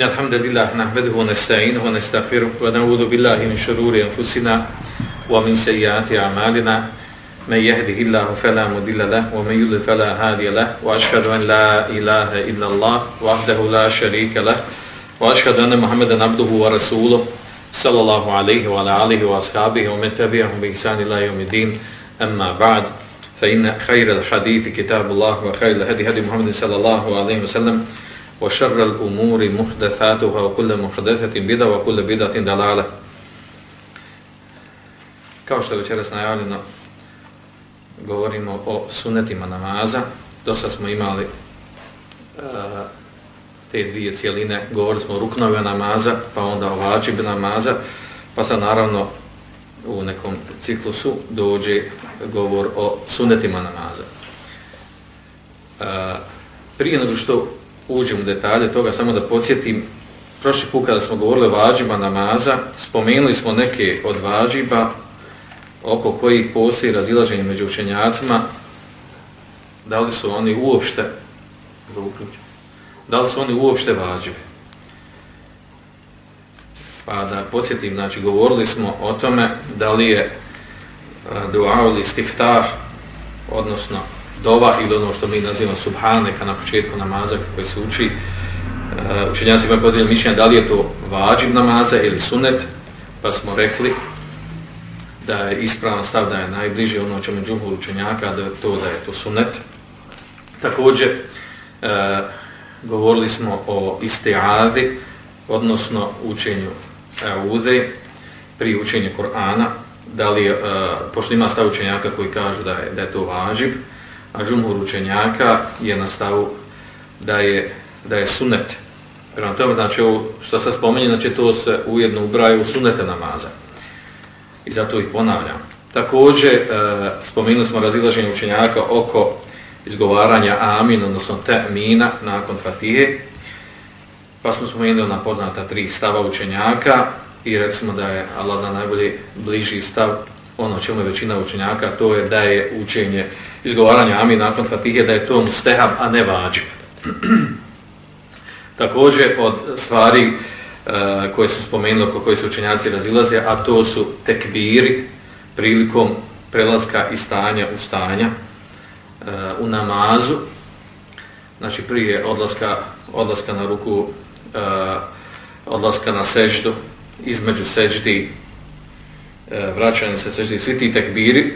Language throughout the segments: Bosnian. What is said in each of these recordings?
إن الحمد لله نحمده ونستعينه ونستغفره ونعوذ بالله من شرور أنفسنا ومن سيئات أعمالنا. من يهده الله فلا مضل له ومن يضلل فلا هادي له. وأشهد أن لا إله إلا الله وحده لا شريك له. وأشهد أن محمدا عبده ورسوله صلى الله عليه وعلى آله وأصحابه ومن تبعهم بإحسان إلى يوم الدين. أما بعد فإن خير الحديث كتاب الله وخير الهدي هدي محمد صلى الله عليه وسلم. وشر الأمور محدثاتها وكل محدثة بدعة وكل بدعة دلالة Kao što je večeras najavljeno, govorimo o sunetima namaza. Dosta smo imali uh, te dvije cijeline, govorili smo o ruknove namaza, pa onda o vađib namaza, pa sad naravno u nekom ciklusu dođe govor o sunetima namaza. Uh, prije nego što uđem u detalje toga, samo da podsjetim, prošli put kada smo govorili o vađima namaza, spomenuli smo neke od vađiba oko kojih postoji razilaženje među učenjacima, da li su oni uopšte, da uključim, da li su oni uopšte vađibe. Pa da podsjetim, znači, govorili smo o tome da li je eh, dua ili stiftah, odnosno dova ili ono što mi nazivamo subhaneka na početku namaza koji se uči. E, učenjaci imaju podijeljeno mišljenje da li je to vađib namaza ili sunet, pa smo rekli da je ispravan stav da je najbliži ono čemu džuhu učenjaka da je to da je to sunet. Također e, govorili smo o istiavi, odnosno učenju euze pri učenju Korana, da li, e, pošto ima stav učenjaka koji kažu da je, da je to važib, a džumhur učenjaka je na stavu da je, da je sunet. Prema tome, znači, ovo što se spomenje, znači to se ujedno ubraju u sunete namaza. I zato ih ponavljam. Također, e, spomenuli smo razilaženje učenjaka oko izgovaranja amin, odnosno termina, nakon fatihe. Pa smo spomenuli na poznata tri stava učenjaka i rekli smo da je Allah za najbolji bliži stav ono čemu je većina učenjaka, to je da je učenje izgovaranja amin nakon fatihe, da je to mustehab, a ne vađib. Također od stvari e, koje su spomenuli, oko koje su učenjaci razilaze, a to su tekbiri prilikom prelaska iz stanja u stanja e, u namazu, znači prije odlaska, odlaska na ruku, e, odlaska na seždu, između seždi Eh, vraćanje se seždi svi ti tekbiri.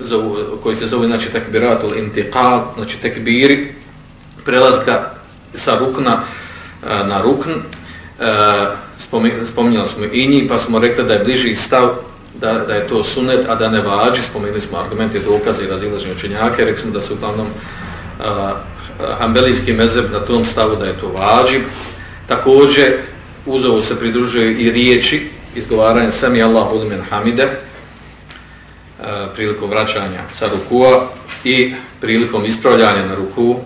Zovu, koji se zove znači tekbiratul intiqad znači tekbiri prelazka sa rukna eh, na rukn. E, spominjali smo i njih pa smo rekli da je bliži stav da, da je to sunet a da ne vađi Spomenuli smo argumente dokaze i razilaženje učenjake rekli smo da su uglavnom Hanbelijski mezeb na tom stavu da je to vađib također uz ovo se pridružuje i riječi izgovaranje sami Allahu limen hamide e, prilikom vraćanja sa rukua i prilikom ispravljanja na ruku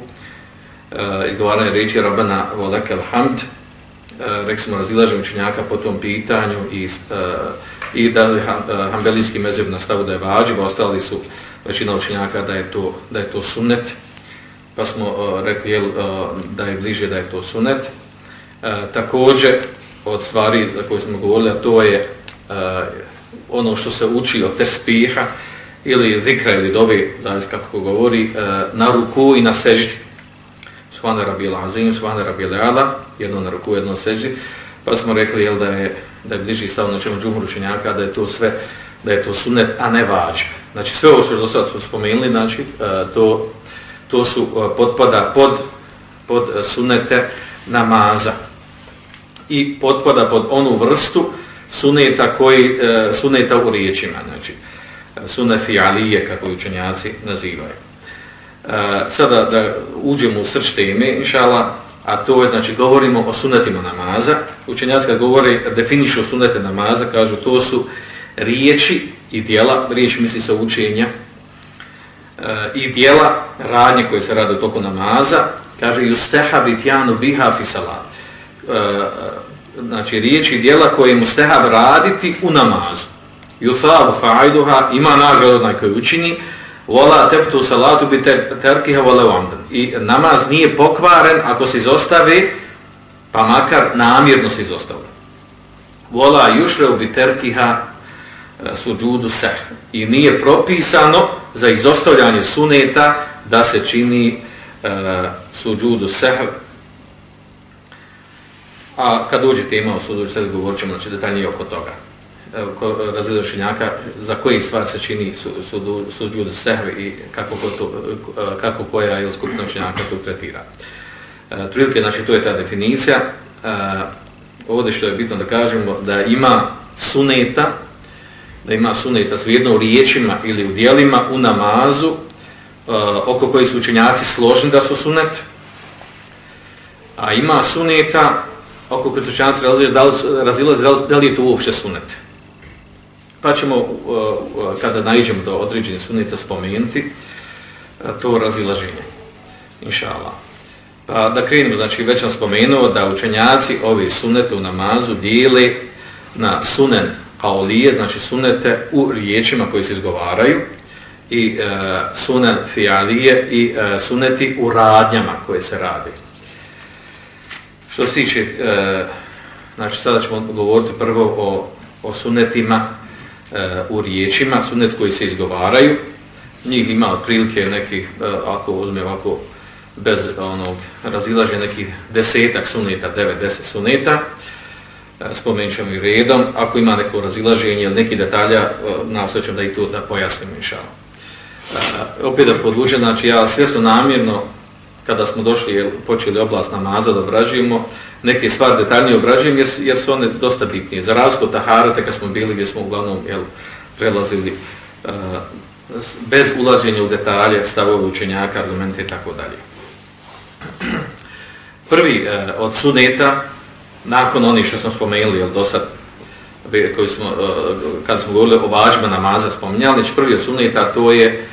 e, izgovaranje riječi Rabbana volekel hamd e, rekli smo razilaženje učenjaka po tom pitanju i, i da je hambelijski mezeb nastavu da je vađib, ostali su većina učenjaka da je to, da je to sunnet. Pa smo rekli jel, da je bliže da je to sunnet. Također od stvari za koje smo govorili, a to je uh, ono što se uči od tespiha ili zikra ili dobi, zavis kako govori, uh, na ruku i na seždi. Svane rabijel azim, svane rabijel ala, jedno na ruku, jedno na seždi. Pa smo rekli jel, da je da je bliži stav na čemu džumhur učenjaka, da je to sve, da je to sunet, a ne vađb. Znači sve ovo što do sada smo spomenuli, znači, uh, to, to su uh, potpada pod, pod sunete namaza i potpada pod onu vrstu suneta koji e, suneta u riječima, znači sunefi alije, kako učenjaci nazivaju. E, sada da uđemo u srč teme, inšala, a to je, znači, govorimo o sunetima namaza. Učenjaci kad govore, definišu sunete namaza, kažu to su riječi i dijela, riječ misli sa učenja, e, i dijela radnje koje se rade u toku namaza, kaže, justeha bitjanu biha fi salat. E, e, znači riječi djela dijela koje mu stehab raditi u namazu. Yusabu fa'aiduha ima nagradu onaj koji učini, Vola teptu salatu bi terkiha vole vamdan. I namaz nije pokvaren ako se izostavi, pa makar namjerno se izostavi. Vola jušreu bi terkiha e, suđudu seh. I nije propisano za izostavljanje suneta da se čini e, uh, suđudu seh. A kad uđe tema o sudu, sad govorit ćemo znači, detaljnije oko toga razredošenjaka za koji stvar se čini sudu su, sehvi i kako, to, e, kako koja ili skupina učenjaka to tretira. E, Trilike, znači, to je ta definicija. E, ovdje što je bitno da kažemo, da ima suneta, da ima suneta svijedno u riječima ili u dijelima u namazu, e, oko koji su učenjaci složni da su sunet, a ima suneta oko koji su učenjaci razilaze da li je to uopće sunet. Pa ćemo, uh, uh kada najđemo do određenih sunete, spomenuti uh, to razilaženje. Inša Allah. Pa da krenemo, znači već sam spomenuo da učenjaci ove sunete u namazu dijeli na sunen kaolije, znači sunete u riječima koji se izgovaraju, i e, sunen fialije i uh, e, suneti u radnjama koje se radi. Što se tiče, e, znači sada ćemo govoriti prvo o, o sunetima e, u riječima, sunet koji se izgovaraju, njih ima otprilike nekih, e, ako uzme ovako, bez onog razilaže nekih desetak suneta, devet, deset suneta, e, spomenut ćemo i redom, ako ima neko razilaženje ili neki detalja, e, nastavit da i to da pojasnim inšao. E, opet da podvučem, znači ja svjesno namjerno, kada smo došli, počeli oblast namaza da obrađujemo, neke stvari detaljnije obrađujem jer, jer su one dosta bitnije. Za razliku Taharate kad smo bili gdje smo uglavnom jel, prelazili uh, bez ulaženja u detalje, stavove učenjaka, argumente i tako dalje. Prvi uh, od suneta, nakon onih što smo spomenuli, jel, do sad, koji smo, uh, kad smo govorili o važima namaza spominjali, znači prvi od suneta to je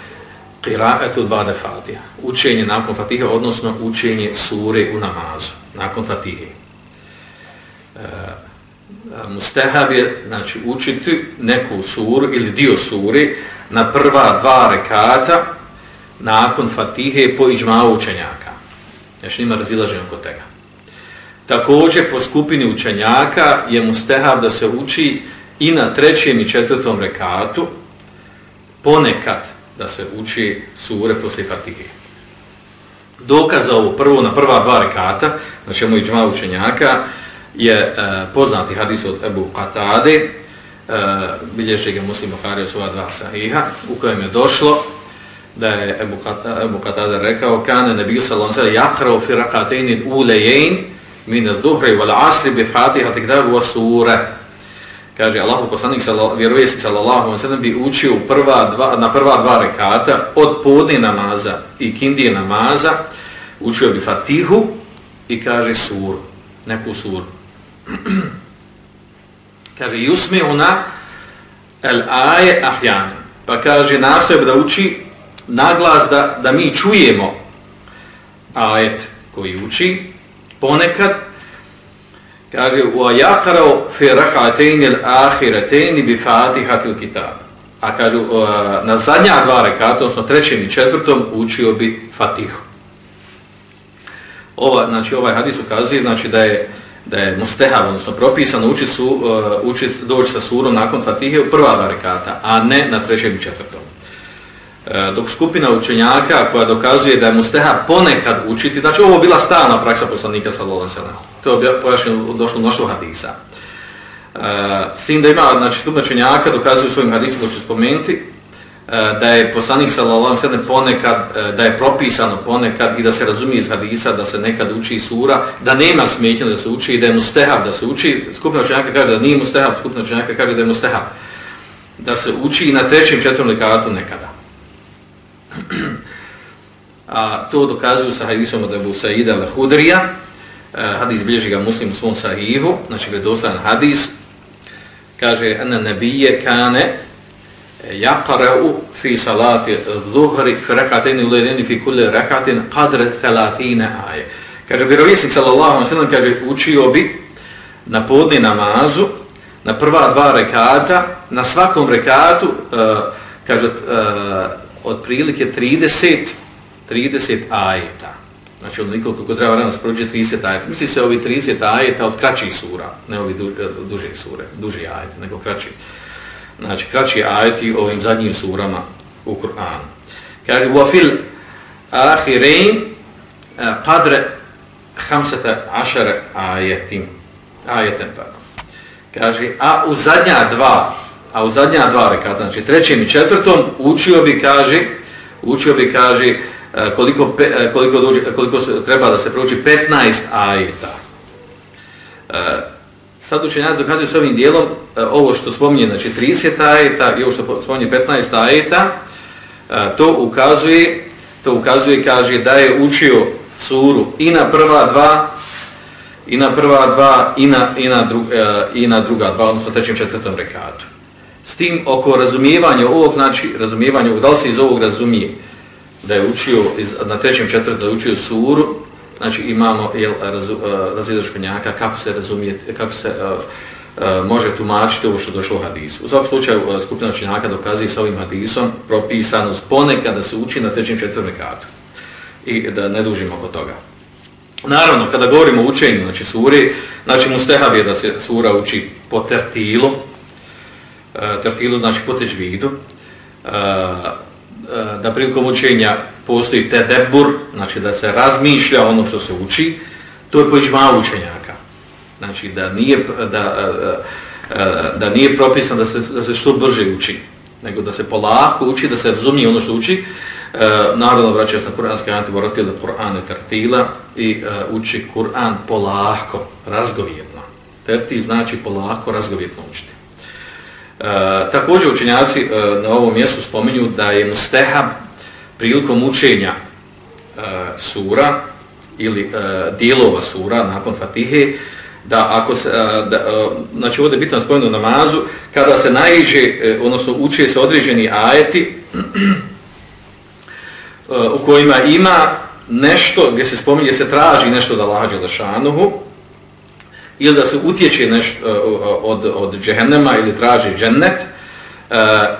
qira'atul ba'da fatiha, učenje nakon fatiha, odnosno učenje sure u namazu, nakon fatihe. E, mustahab je, znači, učiti neku suru ili dio sure na prva dva rekata nakon fatihe po iđmao učenjaka. Znači, nima razilaženja oko tega. Također, po skupini učenjaka je mustahab da se uči i na trećem i četvrtom rekatu ponekad da se uči sure posle Fatihe. Dokaz za ovo prvo na prva dva rekata, na čemu i džma učenjaka, je e, poznati hadis od Ebu Qatade, e, bilježi ga muslim Buhari od svoja dva sahiha, u kojem je došlo da je Ebu, Qatade, Ebu Qatade rekao kane nebiju sallam sallam jakrao fi rakatejnin ulejein min zuhri wal asri bi fatiha tikdabu wa sure kaže Allahu poslanik vjerovjesnik sallallahu alejhi ve sellem bi učio prva dva na prva dva rekata od podne namaza i kindije namaza učio bi Fatihu i kaže suru neku suru. Kaže yusmi una el aye ahyan pa kaže nasoj da uči naglas da da mi čujemo ajet koji uči. Ponekad kaže wa yaqra fi rak'atayn al-akhiratayn bi fatihati al-kitab a kaže na zadnja dva rekata odnosno trećem i četvrtom učio bi Fatihu. Ova znači ovaj hadis ukazuje znači da je da je mustehab odnosno propisano učiti su e, uh, učiti doći sa surom nakon Fatihe u prva dva rekata a ne na trećem i četvrtom. E, dok skupina učenjaka koja dokazuje da je mustehab ponekad učiti, znači ovo bila stalna praksa poslanika sallallahu alejhi ve sellem. To je pojašnjeno došlo mnoštvo hadisa. E, s tim da ima, znači skupnačenjaka dokazuju svojim hadisom koji ću spomenuti, e, da je poslanik sallallahu alejhi ve ponekad, e, da je propisano ponekad i da se razumije iz hadisa da se nekad uči sura, da nema smetnje da se uči i da je mustehab da se uči. Skupina učenjaka kaže da nije mustehab, skupina učenjaka kaže da je mustehab da se uči i na trećem četvrtom rekatu nekada. A to dokazuju sa hadisom od Abu Sa'ida al-Hudrija, Eh, hadis bilježi ga muslim u svom sahihu, znači gledostan hadis, kaže, ena nebije kane eh, jaqara'u fi salati dhuhri fi rakatini uledini fi kulle rakatin qadre thelathine aje. Kaže, vjerovjesnik sallallahu alaihi sallam, kaže, učio bi na podni namazu, na prva dva rekata, na svakom rekatu, uh, kaže, uh, otprilike 30, 30 ajeta Znači, od nikoliko ko treba vremena sprođe 30 ajeta. Misli se ovi 30 ajeta od kraćih sura, ne ovi du, duže sure, duži ajeti, nego kraći. Znači, kraći ajeti ovim zadnjim surama u Kur'anu. Kaže, وَفِلْ أَخِرَيْنِ قَدْرَ خَمْسَةَ عَشَرَ آيَتِمْ Ajetem, pardon. Kaže, a u zadnja dva, a u zadnja dva rekata, znači trećem i četvrtom, učio bi, kaže, učio bi, kaže, e, E, koliko, pe, e, koliko, duži, e, koliko se, treba da se prouči? 15 ajeta. Sad učenjaci dokazuju s ovim dijelom, ovo što spominje, znači 30 ajeta i ovo što spominje 15 ajeta, to ukazuje, to ukazuje, kaže, da je učio suru i na prva dva, i na prva dva, i na, i na, dru, i na druga dva, odnosno trećem četvrtom rekatu. S tim oko razumijevanja ovog, znači razumijevanja ovog, da li se iz ovog razumije? Da je učio iz, na trećem četvrtu da je učio suru, znači imamo jel, razu, uh, kako se razumije, kako se uh, uh, može tumačiti ovo što došlo u hadisu. U svakom slučaju skupina učenjaka dokazi sa ovim hadisom propisanost ponekad da se uči na trećem četvrtom rekatu i da ne dužimo oko toga. Naravno, kada govorimo o učenju, znači suri, znači mustehab je da se sura uči po tertilu, tertilu znači po teđvidu, Eh, da prilikom učenja postoji tedebur, znači da se razmišlja ono što se uči, to je pojić učenjaka. Znači da nije, da, eh, eh, da nije propisano da se, da se što brže uči, nego da se polako uči, da se razumije ono što uči, naravno vraća se na kuranske antiboratile, Kur'ane tertila i uči Kur'an polako, razgovjetno. Tertil znači polako, razgovjetno učiti. E, također učenjaci eh, na ovom mjestu spominju da je mustehab prilikom učenja eh, sura ili dijelova sura nakon fatihe da ako se, da, znači ovdje je bitno spomenu namazu, kada se naiđe, odnosno uče se određeni ajeti u kojima ima nešto gdje se spominje, se traži nešto da lađe lešanuhu, ili da se utječe neš, e, od, od džehennema ili traži džennet, e,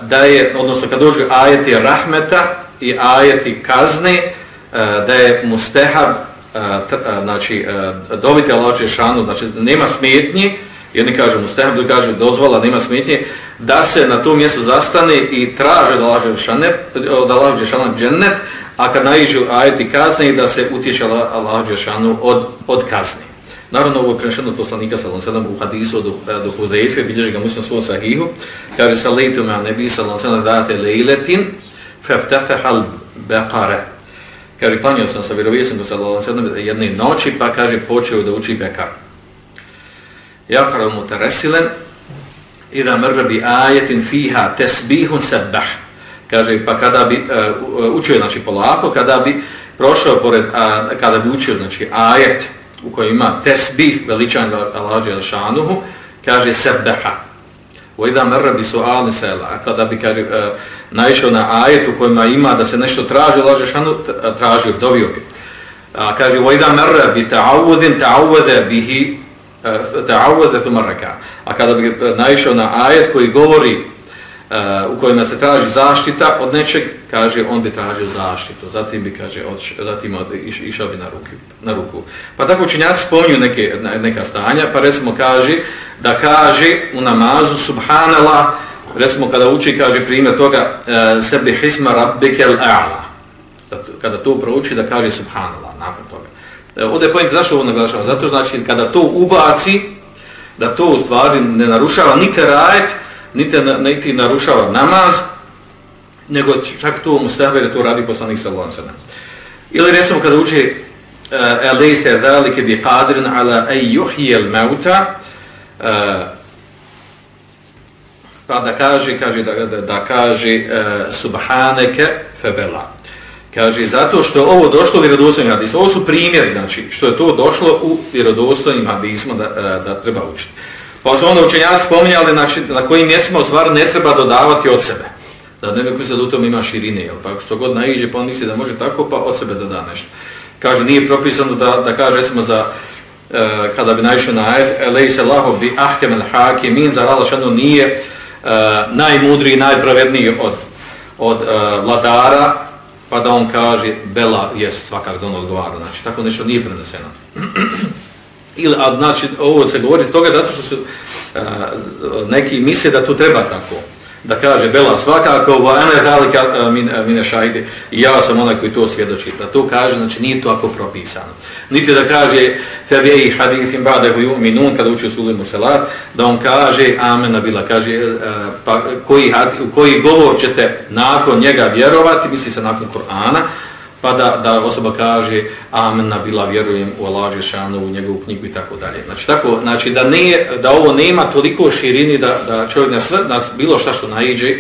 da je, odnosno kad dođe ajeti rahmeta i ajeti kazne, e, da je mustehab, znači, dovite Allah Češanu, znači, nema smetnji, jedni kaže mustehab, drugi kaže dozvola, nema smetnje, da se na tom mjestu zastane i traže od Allah Đešana džennet, a kad naiđu ajeti kazne, da se utječe Allah Đešanu od, od kazne. Naravno, ovo je prenešeno od poslanika sallam sallam u hadisu do, eh, do Hudejfe, bilježi ga muslim svoj sahihu, kaže sallaytu me nebi sallam sallam date lejletin, feftefehal bekare. Kaže, klanio sam sa vjerovijesnikom sallam sallam jedne noći, pa kaže, počeo da uči bekar. Jahra mu teresilen, ira mrbe bi ajetin fiha tesbihun sebah. Kaže, pa kada bi uh, učio, znači polako, kada bi prošao pored, uh, kada bi učio, znači ajet, u kojoj ima tesbih veličan Allah Đelšanuhu, kaže sebbeha. U idha mrra bi su'alni sela. A kada bi kaže, uh, naišao na ajet u kojima ima da se nešto traži Allah al-Šanuhu, e, tražio, dovio bi. A kaže, u idha mrra bi ta'avudin ta'avude bihi e, ta'avude thumarraka. A kada bi naišao na ajet koji govori u kojima se traži zaštita od nečeg, kaže, on bi tražio zaštitu. Zatim bi, kaže, odš, zatim od, iš, išao bi na, ruku, na ruku. Pa tako učinjaci spominju neke, neka stanja, pa recimo kaže, da kaže u namazu, subhanallah, recimo kada uči, kaže primjer toga, e, sebi hisma rabbikel a'la. Kada to prouči, da kaže subhanallah, nakon toga. E, ovdje je pojent, zašto ovo naglašavam, Zato znači, kada to ubaci, da to u stvari ne narušava nikad rajet, niti, niti narušava namaz, nego čak to mu stave da to radi poslanik sa lancana. Ili recimo kada uči Elise eh, velike bi qadrin ala ej juhijel meuta, eh, pa da kaže, kaže da, da, da kaže eh, subhaneke febela. Kaže, zato što ovo došlo u vjerodostojnim hadisma, ovo su primjeri, znači, što je to došlo u vjerodostojnim hadisma da, da treba učiti. Pa su onda učenjaci spominjali znači, na kojim mjestima u stvari ne treba dodavati od sebe. Da ne bi da u tom ima širine, jel? pa što god naiđe pa on misli da može tako, pa od sebe doda nešto. Kaže, nije propisano da, da kaže recimo za e, kada bi naišao na ajed, elej se laho bi ahkem el hake, min za rala ono nije e, najmudriji, najpravedniji od, od e, vladara, pa da on kaže Bela jest svakak da on odgovara. Znači, tako nešto nije preneseno. Ili, a, znači, ovo se govori iz toga zato što su a, neki misle da to treba tako. Da kaže Bela svakako va ene halika min mine šahide. I ja sam onaj koji to svjedoči. Da to kaže znači nije to ako propisano. Niti da kaže fa bi hadithin ba'da yu'minun kada uči sulu mursalat da on kaže amen bila. Kaže uh, pa koji koji govor ćete nakon njega vjerovati misli se nakon Korana, pa da, da osoba kaže amen bila vjerujem u Allah Žešanu, u njegovu knjigu i tako dalje. Znači, tako, znači da, ne, da ovo nema toliko širini da, da čovjek na sve, na bilo šta što naiđe,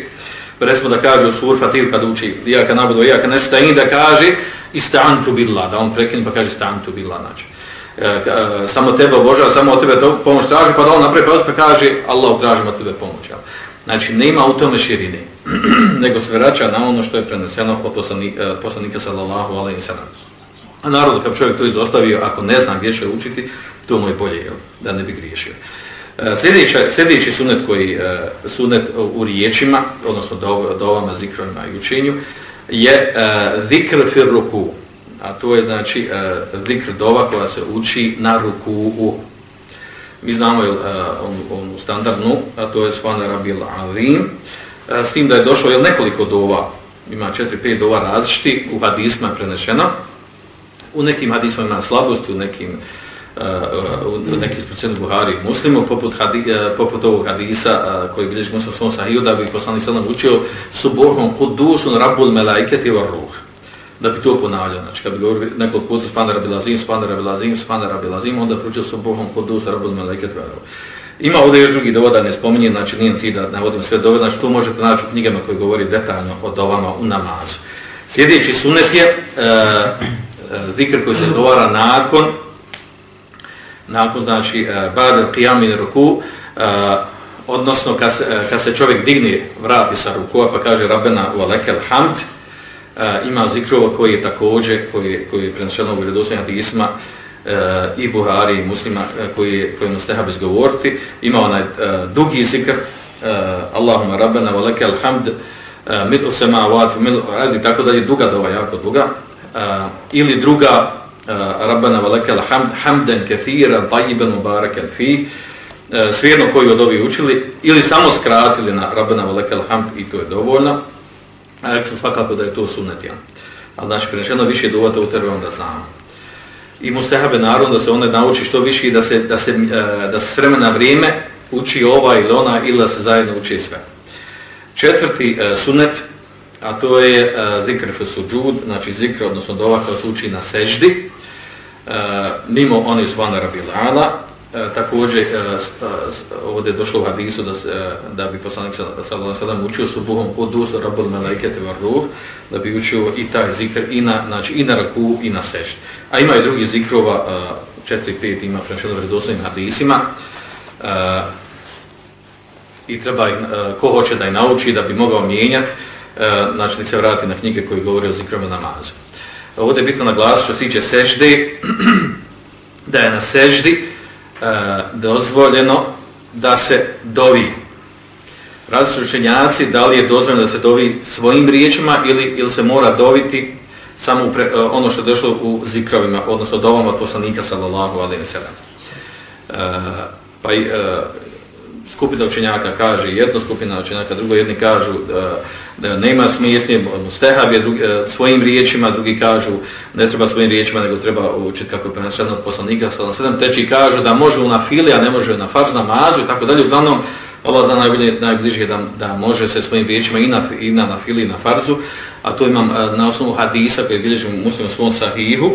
recimo da kaže u sur Fatih kad uči ijaka nabudu, ijaka nestain, da kaže istantu billah, da on prekine pa kaže istantu billah, znači. E, e, samo tebe obožava, samo od tebe to pomoć traži, pa da on napravi pa kaže Allah tražimo od tebe pomoć. Znači, nema u tome širine. nego se vraća na ono što je preneseno od poslanika, e, poslanika sallallahu alaihi sallam. A naravno, kad čovjek to izostavio, ako ne zna gdje će učiti, to mu je bolje, jel, da ne bi griješio. E, sljedeći, sljedeći sunet koji e, sunet u riječima, odnosno dovama, do ovama zikrovima i učenju, je zikr fir ruku. A to je znači zikr dova koja se uči na ruku u. Mi znamo uh, e, onu standardnu, a to je svana rabil alim, e, s tim da je došlo jel, nekoliko dova, ima 4-5 dova različiti, u hadisma prenešeno. U nekim hadisma ima slabosti, u nekim uh, u nekim sprocenu Buhari i muslimu, poput, hadi, uh, poput ovog hadisa uh, koji bilježi muslim svom sahiju, da bi poslanik sallam učio subohom kudusun rabbul melaiketi var ruh. Da bi to ponavljao, znači kad bi govorio nekoliko puta spana rabilazim, spana rabilazim, spana rabilazim, onda fručio sam Bohom kod rabbul melaiketi var ruh. Ima ovdje još drugi dovod da ne spominjem, znači nije cilj da navodim sve dovod, znači to možete naći u knjigama koje govori detaljno o dovama u namazu. Sljedeći sunet je uh, zikr koji se izgovara nakon, nakon znači e, bad qiyamin ruku, e, odnosno kad se, e, kad se čovjek digne, vrati sa ruku, pa kaže Rabbena u alekel hamd, E, ima zikrova koji je također, koji, koji je prenešeno u vjerodosljena disma, e, i Buhari i muslima e, koji, koji mu ono steha bez govoriti. Ima onaj e, dugi zikr, e, Allahumma rabbena wa lekel hamd, e, midu sema radi, tako da je duga dova, jako duga. E, ili druga, e, rabbena wa lekel hamd, hamden kethiran, tajiban mubarakan fih, e, svijedno koji od ovih učili, ili samo skratili na rabbena wa lekel hamd i to je dovoljno. A rekli smo svakako da je to sunet, ja. Ali znači, prenešeno više duvata u tervom da znamo i mustahabe naravno da se one nauči što više i da se, da se, e, da se s vremena vrijeme uči ova ili ona ili da se zajedno uči sve. Četvrti e, sunet, a to je e, zikr fe znači zikr, odnosno dova koja se uči na seždi, mimo one svana rabilana, E, također e, e, ovdje je došlo u hadisu da, se, da bi poslanik sallallahu alejhi ve učio subuhom kudus rabbul malaikati var ruh da bi učio i taj zikr i na znači i na raku i na sešt. A ima i drugi zikrova 4 5 ima prešlo vjerodostojnim hadisima. I treba ko hoće da ih nauči da bi mogao mijenjati znači nek se vrati na knjige koje govore o zikrovima namazu. Ovdje je bitno naglasiti što se tiče sežde da je na seždi E, dozvoljeno da se dovi. Različenjaci da li je dozvoljeno da se dovi svojim riječima ili, ili se mora doviti samo pre, e, ono što je došlo u zikrovima, odnosno dovama od poslanika sallallahu alaihi wa sallam. E, pa i, e, skupina učenjaka kaže jedno, skupina učenjaka drugo, jedni kažu da, da nema smijetnje, mustehab je drugi, e, svojim riječima, drugi kažu ne treba svojim riječima, nego treba učiti kako je prenašeno od poslanika, sada sedam, treći kažu da može na fili, a ne može na farz namazu i tako dalje, uglavnom Allah zna najbolje, najbliže da, da može se svojim riječima i na, i na, na fili i na farzu, a to imam e, na osnovu hadisa koji bilježim muslim svom sahihu,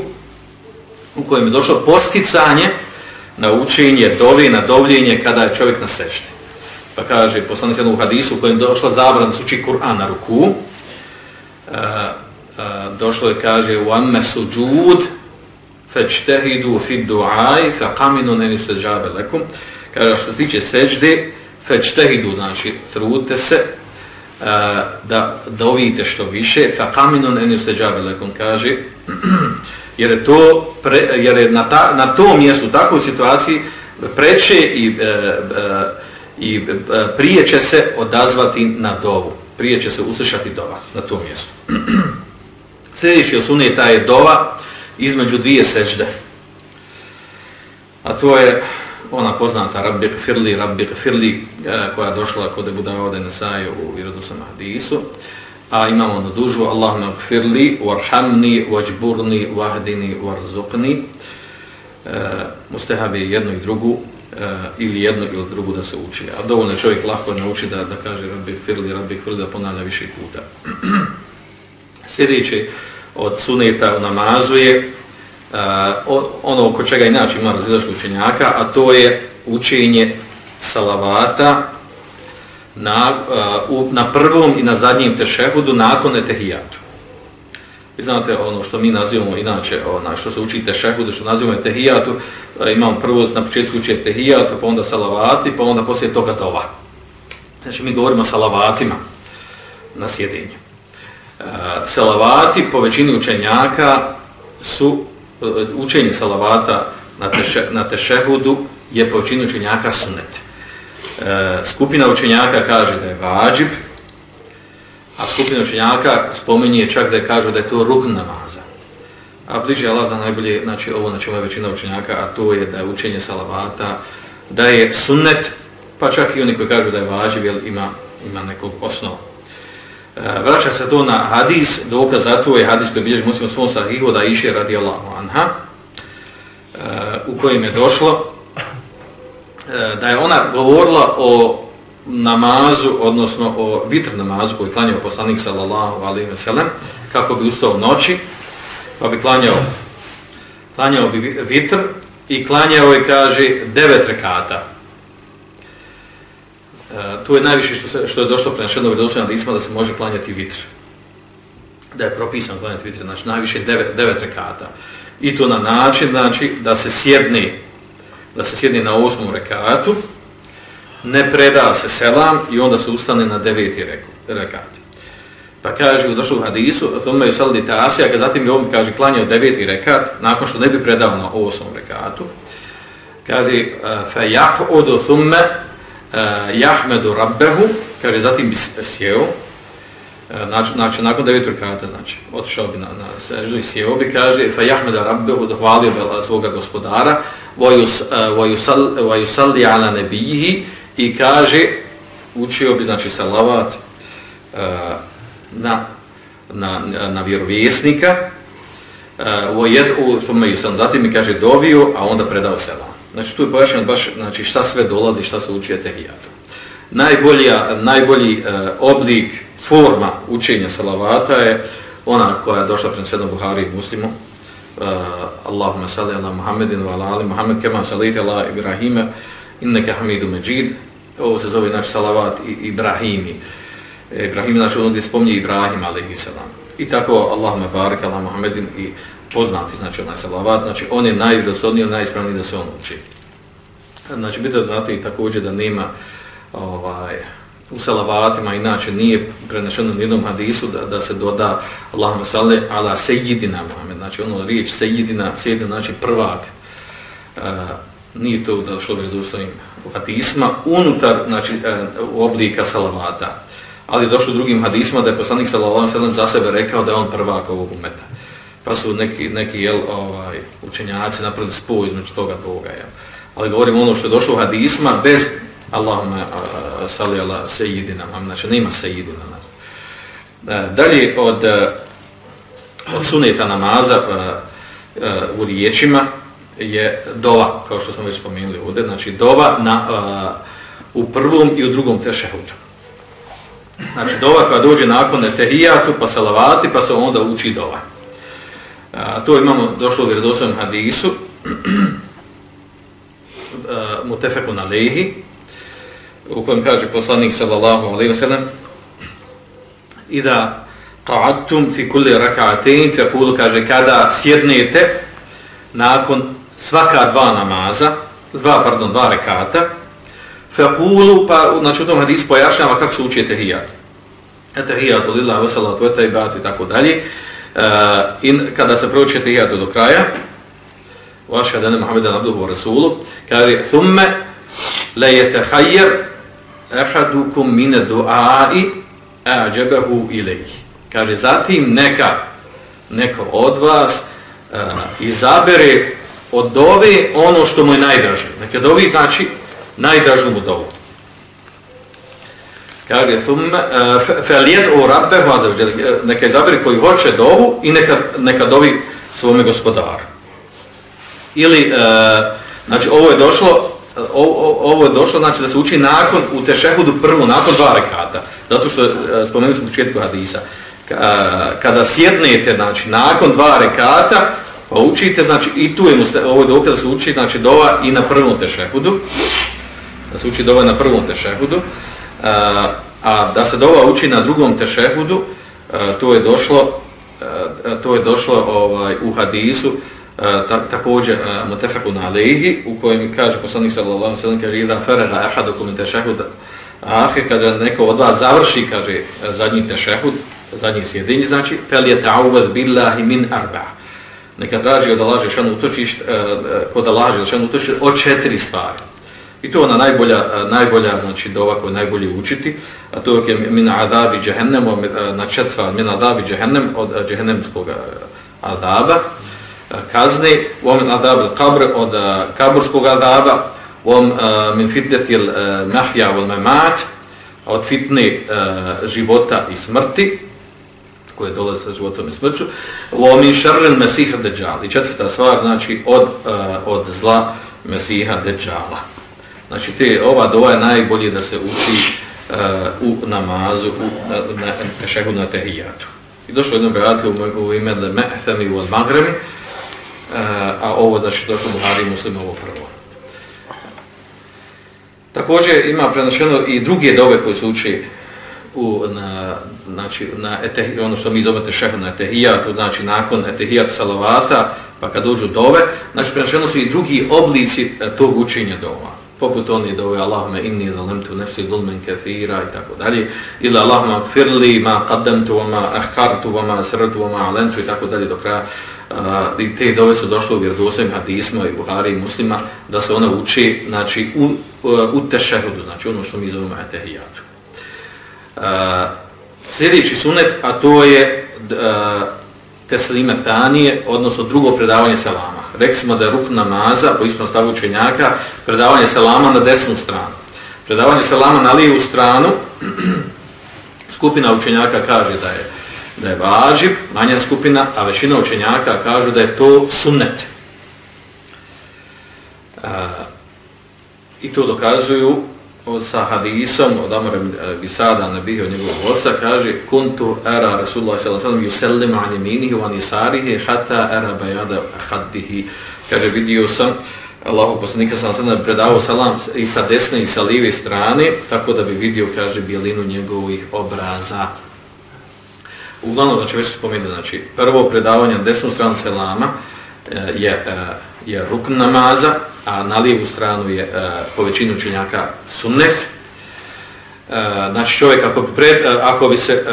u kojem je došlo posticanje na učenje, dove, na dovljenje kada je čovjek na sešti. Pa kaže, poslanic jednog hadisu u kojem došla zabran da suči Kur'an na ruku, uh, e, došlo je, kaže, u amme suđud, fečtehidu fi du'aj, fe kaminu neni se džabe lekum. Kaže, što se tiče sežde, fečtehidu znači, trudite se, e, da dovijete što više, fe kaminu neni se džabe lekum, kaže, jer je to pre, jer je na, ta, na tom mjestu, u takvoj situaciji, preče i, e, e, i e, prije će se odazvati na dovu. prije će se uslišati dova na tom mjestu. Sljedeći osuneta je dova između dvije sežde. A to je ona poznata Rabbi Gfirli, Rabbi Gfirli, e, koja je došla kod Ebu Davode na u Virodusam Hadisu. A imamo ono na dužu Allahumma gfirli, warhamni, wajburni, wahdini, warzuqni. E, mustehabi jednu i drugu, e, ili jednu ili drugu da se uči. A dovoljno čovjek lahko nauči da, da kaže Rabbi Gfirli, Rabbi Gfirli, da ponavlja više puta. Sljedeći od suneta u namazu je uh, ono oko čega inače ima razilaškog učenjaka, a to je učenje salavata na, uh, u, na prvom i na zadnjem tešehudu nakon etehijatu. Vi znate ono što mi nazivamo inače, ona, što se uči tešehudu, što nazivamo etehijatu, uh, imamo prvo na početku uči etehijatu, pa onda salavati, pa onda poslije toga tova. Znači mi govorimo salavatima na sjedinju. Uh, eh, salavati po većini učenjaka su učenje salavata na, teše, na tešehudu je po većini učenjaka sunet. E, skupina učenjaka kaže da je vađib, a skupina učenjaka spominje čak da je kaže da je to rukn namaza. A bliže Allah za najbolje, znači ovo na čemu je većina učenjaka, a to je da je učenje salavata, da je sunnet, pa čak i oni koji kažu da je vađib, jer ima, ima nekog osnova. E, vraća se to na hadis, dokaz za to je hadis koji bilježi muslim svom sahihu da iše radi Allahu anha, e, u kojim je došlo E, da je ona govorila o namazu, odnosno o vitr namazu koji klanjao poslanik sallallahu alaihi ve sellem, kako bi ustao noći, pa bi klanjao, klanjao bi vitr i klanjao je, kaže, devet rekata. E, tu je najviše što, se, što je došlo prenešeno u redosljena da se može klanjati vitr. Da je propisan klanjati vitr, znači najviše devet, devet rekata. I to na način znači, da se sjedne da se sjedne na osmom rekatu, ne preda se selam i onda se ustane na deveti rekat. Pa kaže u došlu hadisu, thumma yusalli saldi tasija, kad zatim je on kaže klanjao deveti rekat, nakon što ne bi predao na osmom rekatu, kaže, fa yaq'udu thumma eh, yahmadu rabbahu, kaže, zatim bi sjeo, znači, znači, nakon devet rekata, znači, otišao bi na, na seždu i sjeo bi, kaže, fa jahmeda rabbehu, dohvalio bi svoga gospodara, vajusalli e, ala nebijihi, i kaže, učio bi, znači, salavat uh, na, na, na vjerovjesnika, uh, zatim mi kaže dovio, a onda predao selam. Znači tu je pojašnjeno baš znači, šta sve dolazi, šta se uči etehijatu. Najbolja, najbolji uh, oblik, forma učenja salavata je ona koja je došla pred sedom Buhari i muslimu. Uh, Allahumma salli ala Muhammedin wa ala ali Muhammed kema salite ala Ibrahima inneke hamidu međid. Ovo se zove znači, salavat i Ibrahimi. Eh, Ibrahimi znači ono gdje spominje Ibrahim alaihi salam. I tako Allahumma barik ala Muhammedin i poznati, znači onaj salavat, znači on je najvjerosodniji, najispravniji da se on uči. Znači, bitno znati također da nema ovaj, u salavatima, inače nije prenešeno u jednom hadisu da, da se doda Allahumma salli ala sejidina Muhammed, znači ono riječ sejidina, sejidina znači prvak, e, nije to da šlo već dostojim hadisma, unutar znači, u oblika salavata. Ali je došlo drugim hadisma da je poslanik sallallahu sallam za sebe rekao da je on prvak ovog umeta pa su neki, neki jel, ovaj, učenjaci napravili spoj između toga dvoga. Jel. Ali govorimo ono što je došlo u hadisma bez Allahuma salli ala sejidina, znači nema sejidina. Znači. E, dalje od, e, od suneta namaza uh, uh, u riječima je dova, kao što smo već spomenuli ovdje, znači dova na, uh, u prvom i u drugom tešehudu. Znači dova koja dođe nakon etehijatu, pa salavati, pa se onda uči dova. A, to imamo došlo u vjerodostojnom hadisu mutefekun alehi u kojem kaže poslanik sallallahu alaihi wa sallam i da fi kulli raka'atain fa qulu kaže kada sjednete nakon svaka dva namaza dva pardon dva rekata fa pa znači u tom hadisu pojašnjava kako se uči tehijat tehijat lillahi wa salatu i tako dalje. Uh, in kada se prouči tehijatu do kraja, vaša dana Muhammeda abduhu wa rasulu, kaže, thumme la yatahayyar ahadukum min du'ai a'jabahu ilayhi. Kaže zatim neka neko od vas uh, izabere od dove ono što mu je najdraže. Neka dovi znači najdražu mu dovu. Kaže thumma u rabbahu azza neka izabere koji hoće dovu i neka neka dovi svome gospodaru. Ili uh, znači ovo je došlo ovo, ovo je došlo znači da se uči nakon u tešehudu prvo nakon dva rekata. Zato što e, spomenuli smo početku hadisa. E, kada sjednete znači nakon dva rekata pa učite znači i tu je ovo je dokaz da se uči znači dova i na prvom tešehudu. Da se uči dova na prvom tešehudu. A, a da se dova uči na drugom tešehudu a, to je došlo a, to je došlo ovaj u hadisu E, ta, također e, uh, mutafakun alayhi u kojem kaže poslanik sallallahu alejhi ve sellem kaže da faraga ahadukum min tashahhud ahir kada neko od vas završi kaže e, zadnji tešehud zadnji sjedinje znači fel yata'awwad billahi min arba. Neka traži od Allaha šan utočiš uh, kod Allaha šan utočiš od četiri stvari. I to ona najbolja najbolja znači dova koju najbolje učiti a to je min adabi džehennem, na četva min adabi džehennem od džehennemskog azaba. E, kazne, wa min adab al-qabr od e, kaburskog azaba, wa e, min fitnati al-mahya wal mamat, od fitne života i smrti koje dolaze sa životom i smrću, wa min sharri al-masih ad-dajjal. I četvrta stvar znači od od zla Mesiha Deđala. Znači te ova dova je najbolje da se uči uh, u namazu, u, na, na, na šehu na tehijatu. I došlo jednom brati u, u ime Me'thami u Al-Magrami, a ovo da što došlo Buhari muslim ovo prvo. Također ima prenošeno i druge dove koje se uči u, na, znači, na eteh, ono što mi zovete šehu na etehijatu, znači nakon etehijat salavata, pa kad dođu dove, znači prenošeno su i drugi oblici e, tog učenja dova. Poput oni dove Allahume inni zalemtu nefsi zulmen kathira i tako dalje. Ili Allahume firli ma qaddamtu wa ma ahkartu wa ma srtu wa ma alentu i tako dalje do kraja i te dove su došle u vjerodostojnim hadisma i Buhari i muslima da se ona uči znači, u, u tešehudu, znači ono što mi zovemo etehijatu. Sljedeći sunet, a to je teslime thanije, odnosno drugo predavanje selama. Rekli smo da je ruk namaza, po istom stavu učenjaka, predavanje selama na desnu stranu. Predavanje selama na lijevu stranu, skupina učenjaka kaže da je da je vađib, manja skupina, a većina učenjaka kažu da je to sunnet. A, I to dokazuju od sa hadisom, od Amara Bisada, e, ne od njegovog oca, kaže kuntu era Rasulullah s.a.v. yusellim an yaminihi wa nisarihi hatta era bajada haddihi. Kaže, vidio sam Allahog poslanika s.a.v. predavao salam i sa desne i sa lijeve strane, tako da bi vidio, kaže, bijelinu njegovih obraza. Uglavnom, znači već spomenuti, znači prvo predavanje na desnu stranu selama e, je, e, je ruk namaza, a na lijevu stranu je e, po većinu učenjaka sunnet. Znači čovjek ako bi, pred, ako bi se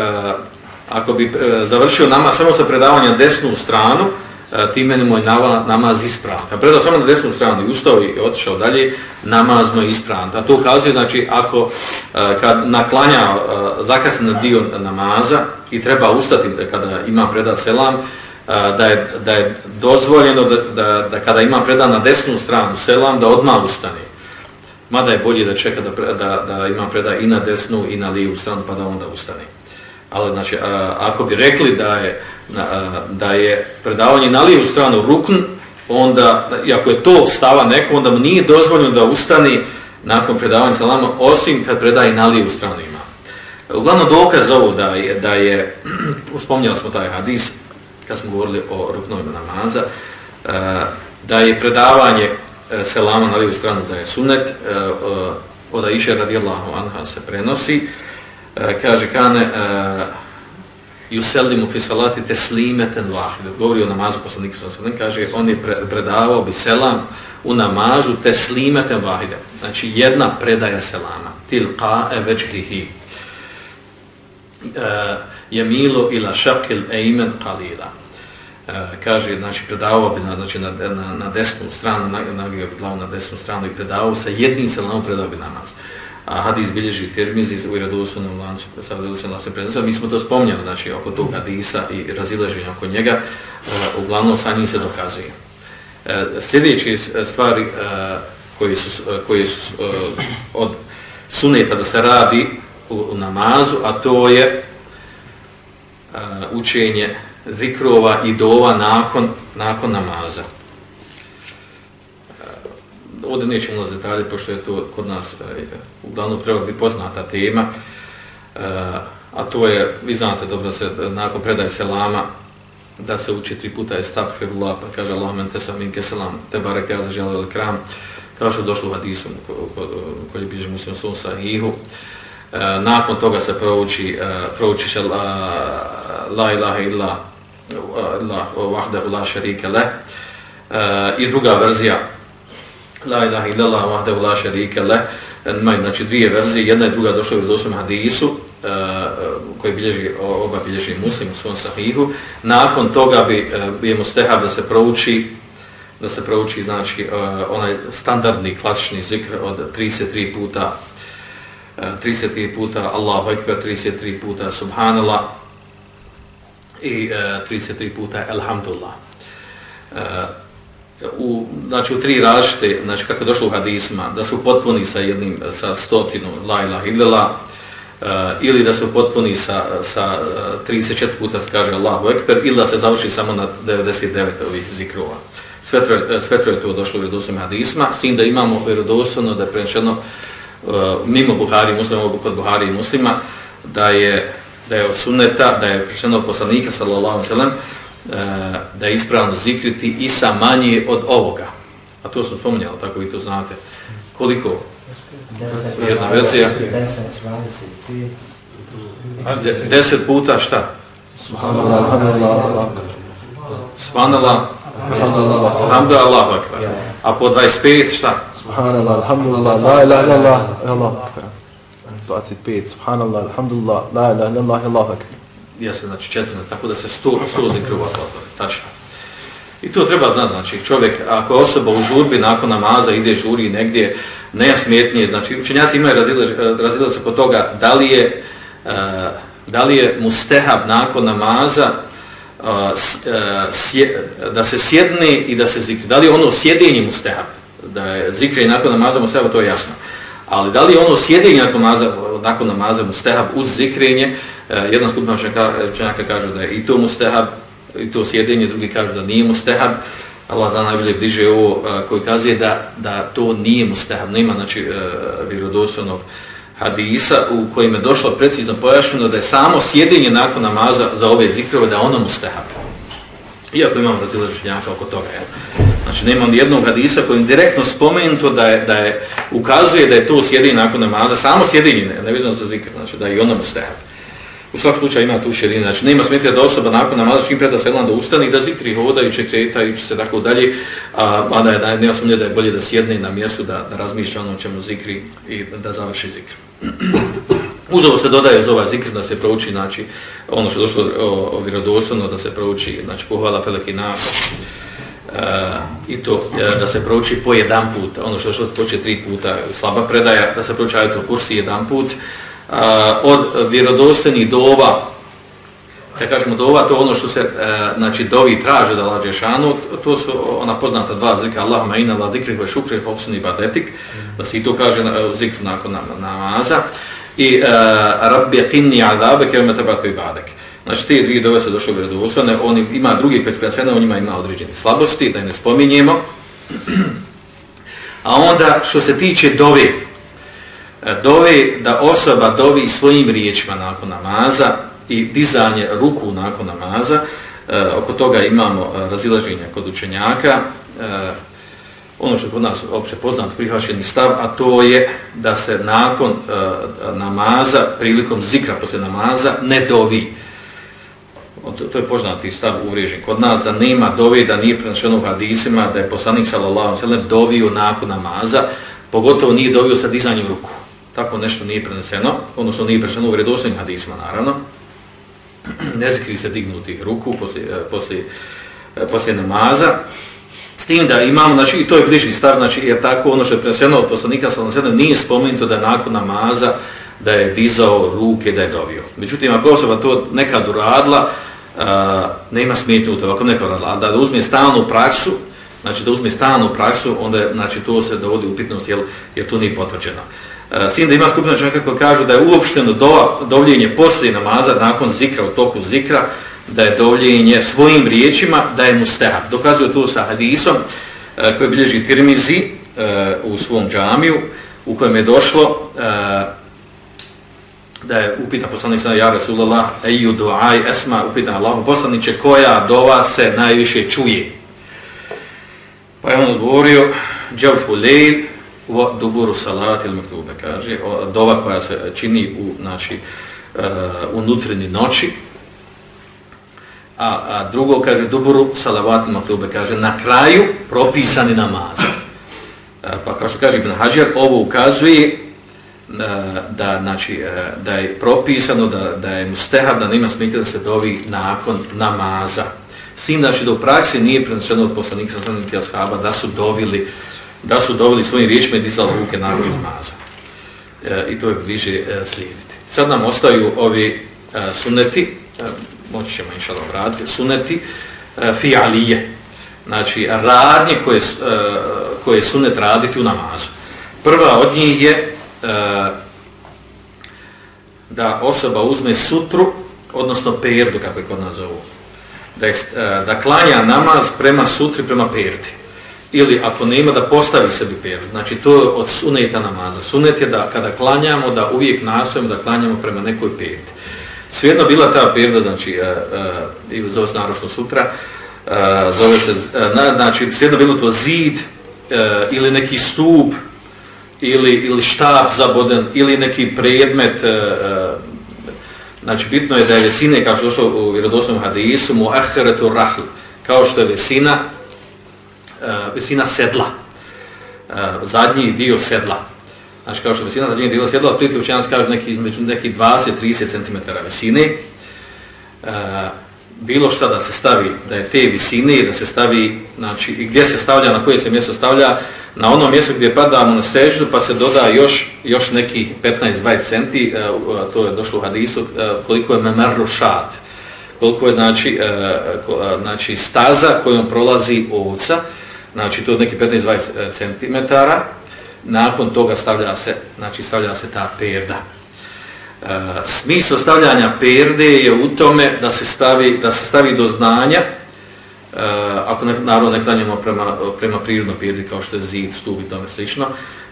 ako bi završio namaz samo sa predavanjem desnu stranu, E, time mu je namaz ispravan. Kad predao samo na desnu stranu i ustao i otišao dalje, namaz mu je ispravan. A to ukazuje, znači, ako e, kad naklanja e, zakasni dio namaza i treba ustati kada ima predat selam, da je, da je dozvoljeno da, da, da kada ima predat na desnu stranu selam, da odmah ustane. Mada je bolje da čeka da, da, da ima predat i na desnu i na lijevu stranu, pa da onda ustane. Ali, znači, ako bi rekli da je da je predavanje na lijevu stranu rukn, onda, iako je to stava neko, onda mu nije dozvoljeno da ustani nakon predavanja salama, osim kad predaje na lijevu stranu ima. Uglavnom dokaz ovo da je, da je uspomnjali smo taj hadis, kad smo govorili o ruknovima namaza, da je predavanje e, selama na lijevu stranu da je sunet, e, od Aisha radijallahu anha se prenosi, kaže kane, yusallimu fi salati taslimatan wahida. Govori o namazu poslanika sallallahu alejhi kaže on je predavao bi selam u namazu taslimatan wahida. Znači jedna predaja selama. Tilqa wajhihi. Uh, yamilu ila shaqil ayman qalila. Kaže znači predavao bi na znači na, na, na desnu stranu na na bi glavu na desnu stranu i predavao sa jednim selamom predavao bi namaz a hadis bilježi termizi u vjerodostojnom lancu sa sad vjerodostojno se. Mi smo to spomnjali znači, oko tog hadisa i razilaženja oko njega, uh, uglavnom sa njim se dokazuje. Uh, sljedeće stvari e, uh, koji su, uh, koji su uh, od suneta da se radi u, u namazu, a to je uh, učenje zikrova i dova nakon, nakon namaza ovdje nećemo ulaziti dalje, pošto je to kod nas e, uglavnom treba biti poznata tema, e, a to je, vi znate dobro se nakon predaje selama, da se uči tri puta je stav Fibullah, pa kaže Allah men te sam minke selam, te barek ja zažele ili kram, kao što je došlo u hadisu koji je bilježi muslim svom sahihu. E, nakon toga se prouči, e, prouči se la, la ilaha illa, e, la, vahdahu la šarike le, e, i druga verzija, La ilaha illallah wahdahu la sharika lah. Ima znači dvije verzije, jedna i druga došla u dosvom hadisu uh, koji bilježi oba bilježi Muslim u svom sahihu. Nakon toga bi e, uh, bi mustehab da se prouči da se prouči znači uh, onaj standardni klasični zikr od 33 puta uh, 33 puta Allahu ekber 33 puta subhanallah i uh, 33 puta elhamdulillah. U, znači u tri različite, znači kako je došlo u hadisma, da su potpuni sa jednim, sa stotinu la ilaha illallah, uh, ili da su potpuni sa, sa eh, uh, 34 puta kaže Allahu Ekber, ili da se završi samo na 99 ovih zikrova. Sve troje, eh, sve troje to došlo u vjerodoslovim hadisma, s tim da imamo vjerodoslovno da je prenešeno uh, mimo Buhari i muslima, kod Buhari i muslima, da je, da je od sunneta, da je prenešeno poslanika sallallahu sallam, da je ispravno zikriti i sa manje od ovoga. A to smo spominjali, tako vi to znate. Koliko? Jedna verzija. Deset puta šta? Subhanallah. Alhamdulillah, Allahu akbar. A po 25 šta? Subhanallah, alhamdulillah, la ilaha illallah, Allahu akbar. 25, subhanallah, alhamdulillah, la ilaha illallah, Allahu akbar jeste, znači četvrna, tako da se sto, sto zikrova otvori, tačno. I to treba znati, znači čovjek, ako je osoba u žurbi nakon namaza ide žuri negdje nejasmjetnije, znači učenjaci imaju eh, razilaz oko toga da li je, uh, da li je mustehab nakon namaza uh, sje, da se sjedne i da se zikri. Da li je ono sjedenje mustehab, da je zikri nakon namaza mustehab, to je jasno. Ali da li ono sjedenje nakon namaza, nakon namaza mustehab uz zikrenje, e, jedna skupina učenjaka kaže da je i to mustehab, i to sjedenje, drugi kaže da nije mustehab. Allah zna najbolje bliže ovo e, koji kaže da, da to nije mustehab, nema znači eh, vjerodostojnog hadisa u kojim je došlo precizno pojašnjeno da je samo sjedenje nakon namaza za ove zikrove da ono mustehab. Iako imamo razilaženjaka oko toga. Jel? Znači nema ni jednog hadisa kojim direktno spomenuto da je, da je ukazuje da je to sjedinje nakon namaza, samo sjedinje, ne, ne vezano se zikr, znači da je ono mustehab. U svakom slučaju ima tu širinu, znači nema smetnje da osoba nakon namaza čim preda selam da ustane i da zikri hodajući, kretajući se tako dalje, a, a da je, da, nema sumnje da je bolje da sjedne na mjestu, da, da razmišlja ono čemu zikri i da, završi zikr. Uzovo se dodaje za ovaj zikr da se prouči, znači, ono što je došlo vjerodoslovno, da se prouči, znači, pohvala Feleki nas, i to e, da se prouči po jedan put, ono što što poče tri puta slaba predaja, da se prouči to kursi jedan put, e, od vjerodostojnih dova, kad kažemo dova, to ono što se, e, znači, dovi traže da lađe šanu, to su ona poznata dva zika, Allahuma ina la dikri ve šukri hopsuni badetik, da se i to kaže zikr nakon namaza, i rabbi qinni azabe keo me tebatu i. Znači, te dvije dove se došlo vjerodostojne, on ima drugi koji sprijacene, on ima ima određene slabosti, da ne spominjemo. A onda, što se tiče dove, e, dove da osoba dovi svojim riječima nakon namaza i dizanje ruku nakon namaza, e, oko toga imamo e, razilaženja kod učenjaka, e, ono što je kod nas opće poznat prihvaćeni stav, a to je da se nakon namaza, prilikom zikra poslije namaza, ne dovi. To to je poznati stav uvriježen kod nas, da nema dove, da nije prenašeno u hadisima, da je poslanik sallallahu sallam dovio nakon namaza, pogotovo nije dovio sa dizanjem ruku tako nešto nije preneseno, odnosno nije preneseno u vredosnim hadisima, naravno. Ne zikri se dignuti ruku poslije, e, poslije, e, poslije namaza, s tim da imamo, znači i to je bliži stav, znači jer tako ono što je preneseno od poslanika sallallahu sallam nije spomenuto da nakon namaza da je dizao ruke, da je dovio. Međutim, ako osoba to nekad uradila, uh, nema u to, ako neka radila, da, da uzme stalnu praksu, znači da uzme stalnu praksu, onda je, znači to se dovodi u pitnost, jer, jer to nije potvrđeno. Uh, Sin da ima skupina čovjeka koji kažu da je uopšteno do, dovljenje poslije namaza, nakon zikra, u toku zikra, da je dovljenje svojim riječima, da je mustehab. Dokazuju to sa hadisom uh, koji bilježi Tirmizi uh, u svom džamiju, u kojem je došlo uh, da je upita poslanik sada ja Rasulullah eju duaj esma? Upita Allahom poslanice koja dova se najviše čuje? Pa je on odgovorio džavfu lejn, u duburu salat ili mektube, kaže dova koja se čini u znači eh, uh, unutreni noći a, a drugo kaže duburu salavat ili maktube. Kaže na kraju propisani namaz. Uh, pa kao što kaže Ibn Hajar ovo ukazuje da znači e, da je propisano da da je mustehab da nema smetje da se dovi nakon namaza. Sin znači da u praksi nije preneseno od poslanika sa stranim ashaba da su dovili da su dovili svojim riječima i dizali ruke nakon namaza. E, I to je bliže e, slijediti. Sad nam ostaju ovi e, suneti, e, moći ćemo inša da vratiti, suneti e, fi alije. Znači radnje koje, e, koje sunet raditi u namazu. Prva od njih je E, da osoba uzme sutru, odnosno perdu, kako je kod nas zovu, da, je, e, da klanja namaz prema sutri, prema perdi. Ili ako nema, da postavi sebi perdu. Znači, to je od suneta namaza. Sunet je da kada klanjamo, da uvijek nastojimo da klanjamo prema nekoj perdi. Svijedno bila ta perda, znači, e, ili zove se narodsko sutra, zove se, znači, svijedno bilo to zid ili neki stup, ili, ili štab zaboden ili neki predmet e, e, znači bitno je da je visine kao što došlo u vjerodosnom hadisu mu ahiretu rahl kao što je visina e, visina sedla e, zadnji dio sedla. Znači kao što je visina zadnji dio sedla priti učenjac kaže neki, između neki 20-30 cm visine. E, bilo šta da se stavi da je te visine da se stavi znači i gdje se stavlja na koje se mjesto stavlja na onom mjestu gdje padamo na seždu pa se doda još još neki 15-20 centi, e, to je došlo u hadisu, e, koliko je memerru šat, koliko je znači, e, znači staza kojom prolazi ovca, znači to je neki 15-20 centimetara, nakon toga stavlja se, znači stavlja se ta perda. Smisao stavljanja perde je u tome da se stavi, da se stavi do znanja Uh, ako ne, naravno ne klanjamo prema, prema prirodnoj pirdi kao što je zid, stup i tome slično,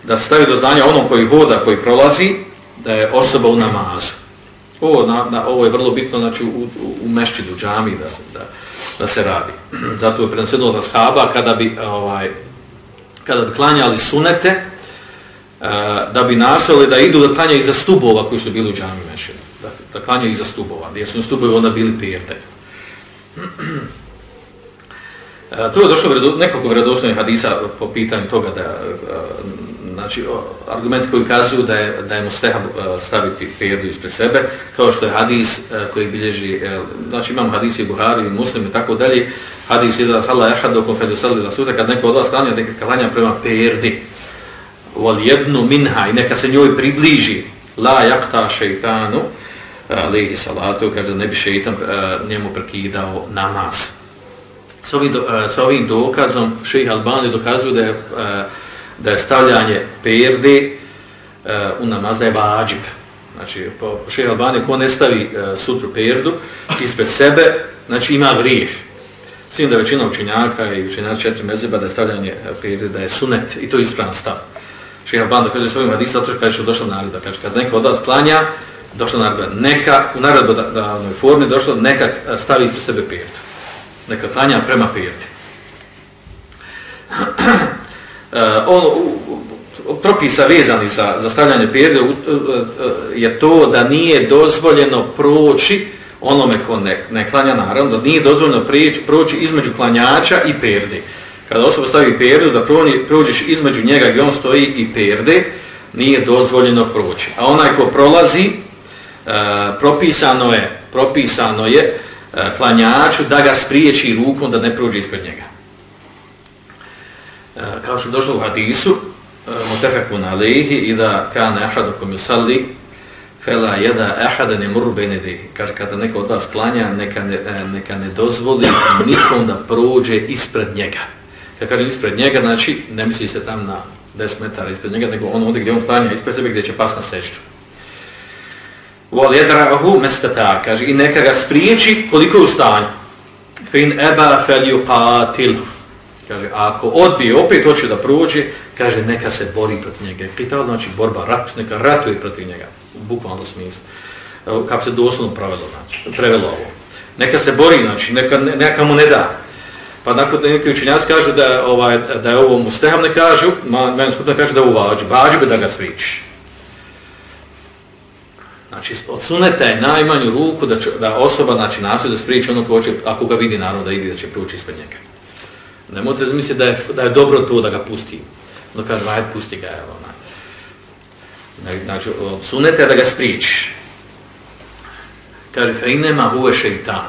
da se stavi do znanja onom koji hoda, koji prolazi, da je osoba u namazu. Ovo, na, na, ovo je vrlo bitno znači, u, u, u mešćidu, džami da, se, da, da se radi. Zato je prenosjedno od ashaba kada bi, ovaj, kada bi klanjali sunete, uh, da bi nasali da idu da klanjaju iza stubova koji su bili u džami mešćidu. Da, da klanjaju iza stubova, jer su stubovi onda bili pirde. Tu je došlo vredo, nekoliko vredosnovnih hadisa po pitanju toga da, znači, argumenti koji kazuju da je, da je mustehab staviti perdu ispred sebe, kao što je hadis koji bilježi, znači imamo hadisi Buhari i Muslim i tako dalje, hadis je da salla jahad dokom ofedu salli la sutra, kad neko od vas klanja, neka klanja prema perdi, wal jednu minha i neka se njoj približi, la jakta šeitanu, alihi salatu, kaže da ne bi šeitan njemu prekidao namaz. S ovim, do, e, s ovim dokazom šeha Albani dokazuje da je, e, da je stavljanje perde uh, u namaz da je vađib. Znači, po šeha Albani ko ne stavi e, sutru perdu ispred sebe, znači ima grijeh. Svim da većina učenjaka i učenjaka četiri mezeba da je stavljanje perde, da je sunet i to je ispravan stav. Šeha Albani dokazuje s ovim hadisa, zato kaže što došla naredba. Kaže, kad neko od vas klanja, došla naredba, neka, u naredbu da, da, da, formi došla, neka stavi ispred sebe perdu neka klanja prema pirti. uh, e, on, propisa vezani za, za stavljanje pirde je to da nije dozvoljeno proći onome ko ne, ne klanja naravno, da nije dozvoljeno prijeći, proći između klanjača i perde. Kada osoba stavi perdu, da prođeš između njega gdje on stoji i perde, nije dozvoljeno proći. A onaj ko prolazi, uh, propisano je, propisano je, E, klanjaču da ga spriječi rukom da ne prođe ispred njega. E, kao što je došlo u hadisu, e, uh, mutefekun alihi, i da kane ahadukum yusalli, fela jeda ahada ne muru benedi. Kaže, kada neko od vas klanja, neka ne, neka ne dozvoli nikom da prođe ispred njega. Kad kažem ispred njega, znači, ne misli se tam na 10 metara ispred njega, nego on ovdje gdje on klanja ispred sebe, gdje će pas na sečtu. Wal jedrahu mastata, kaže, i neka ga spriječi koliko je u stanju. Fin eba falyuqatil. Kaže, ako odbije, opet hoće da prođe, kaže, neka se bori protiv njega. Qital znači borba, rat, neka ratuje protiv njega. U bukvalnom smislu. Kako se doslovno pravilo, znači, prevelo ovo. Neka se bori, znači, neka, neka mu ne da. Pa nakon neki učenjaci kažu da, ovaj, da je ovo musteham, ne kažu, meni skupno kaže da je ovo vađi. Da ga spriječi Znači, odsunete je najmanju ruku da, će, da osoba znači, nastoji da spriči ono ko će, ako ga vidi naravno da ide da će proći ispred njega. Ne možete da misliti da je, da je dobro to da ga pusti. No kaže, vajed, pusti ga, evo. Znači, od suneta je da ga spriječiš. Kaže, fe inema huve šeitan.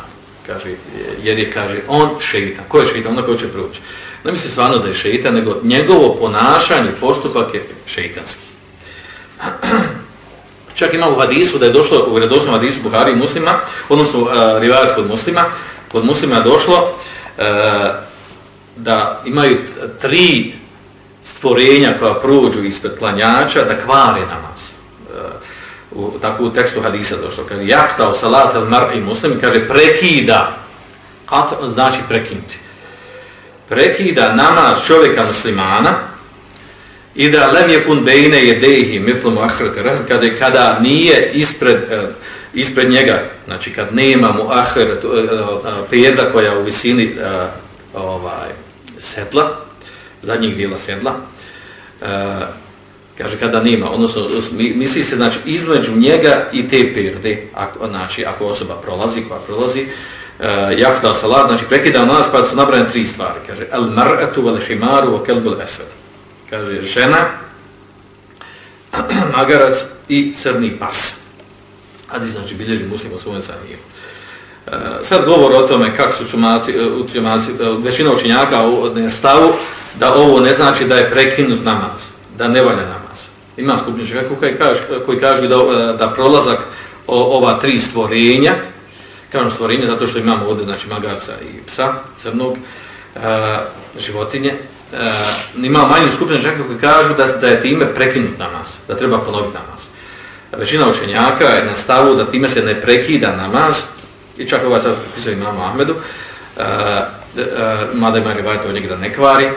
Kaže, jer je, kaže, on šeitan. Ko je šeitan? Onda ko će proći. Ne misli stvarno da je šeitan, nego njegovo ponašanje, postupak je šeitanski. Čak ima u hadisu da je došlo u redosnom hadisu Buhari i muslima, odnosno uh, rivajat kod muslima, kod muslima je došlo uh, da imaju tri stvorenja koja prođu ispred klanjača da kvare namaz. Uh, u takvu tekstu hadisa došlo. Kaže, jakta u salat al mar i muslim, kaže, prekida. Kata znači prekinuti. Prekida namaz čovjeka muslimana, i da lem je kun bejne jedehi mislom u kada, kada nije ispred, uh, ispred njega, znači kad nema mu ahret, uh, uh, koja u visini uh, ovaj, sedla, zadnjih dijela sedla, uh, kaže kada nema, odnosno misli se znači između njega i te perde, ako, znači ako osoba prolazi, koja prolazi, uh, jakta salat, znači prekida nas pa su nabrane tri stvari, kaže al mar'atu wal himaru wa kelbu al-aswad kaže žena, magarac i crni pas. Adi znači bilježi muslim u svojom saniju. E, sad govor o tome kako su čumaci, uh, većina učenjaka u stavu da ovo ne znači da je prekinut namaz, da ne valja namaz. Ima skupnička koji kaže, koji kaže da, e, da prolazak o, ova tri stvorenja, kažem stvorenje zato što imamo ovdje znači, magarca i psa crnog, e, životinje, e, ima manju skupinu čaka koji kažu da, da je time prekinut namaz, da treba ponoviti namaz. Većina učenjaka je na stavu da time se ne prekida namaz, i čak ovaj sad pisao imamu Ahmedu, uh, e, mada ima rivajta od njega da ne kvari, e,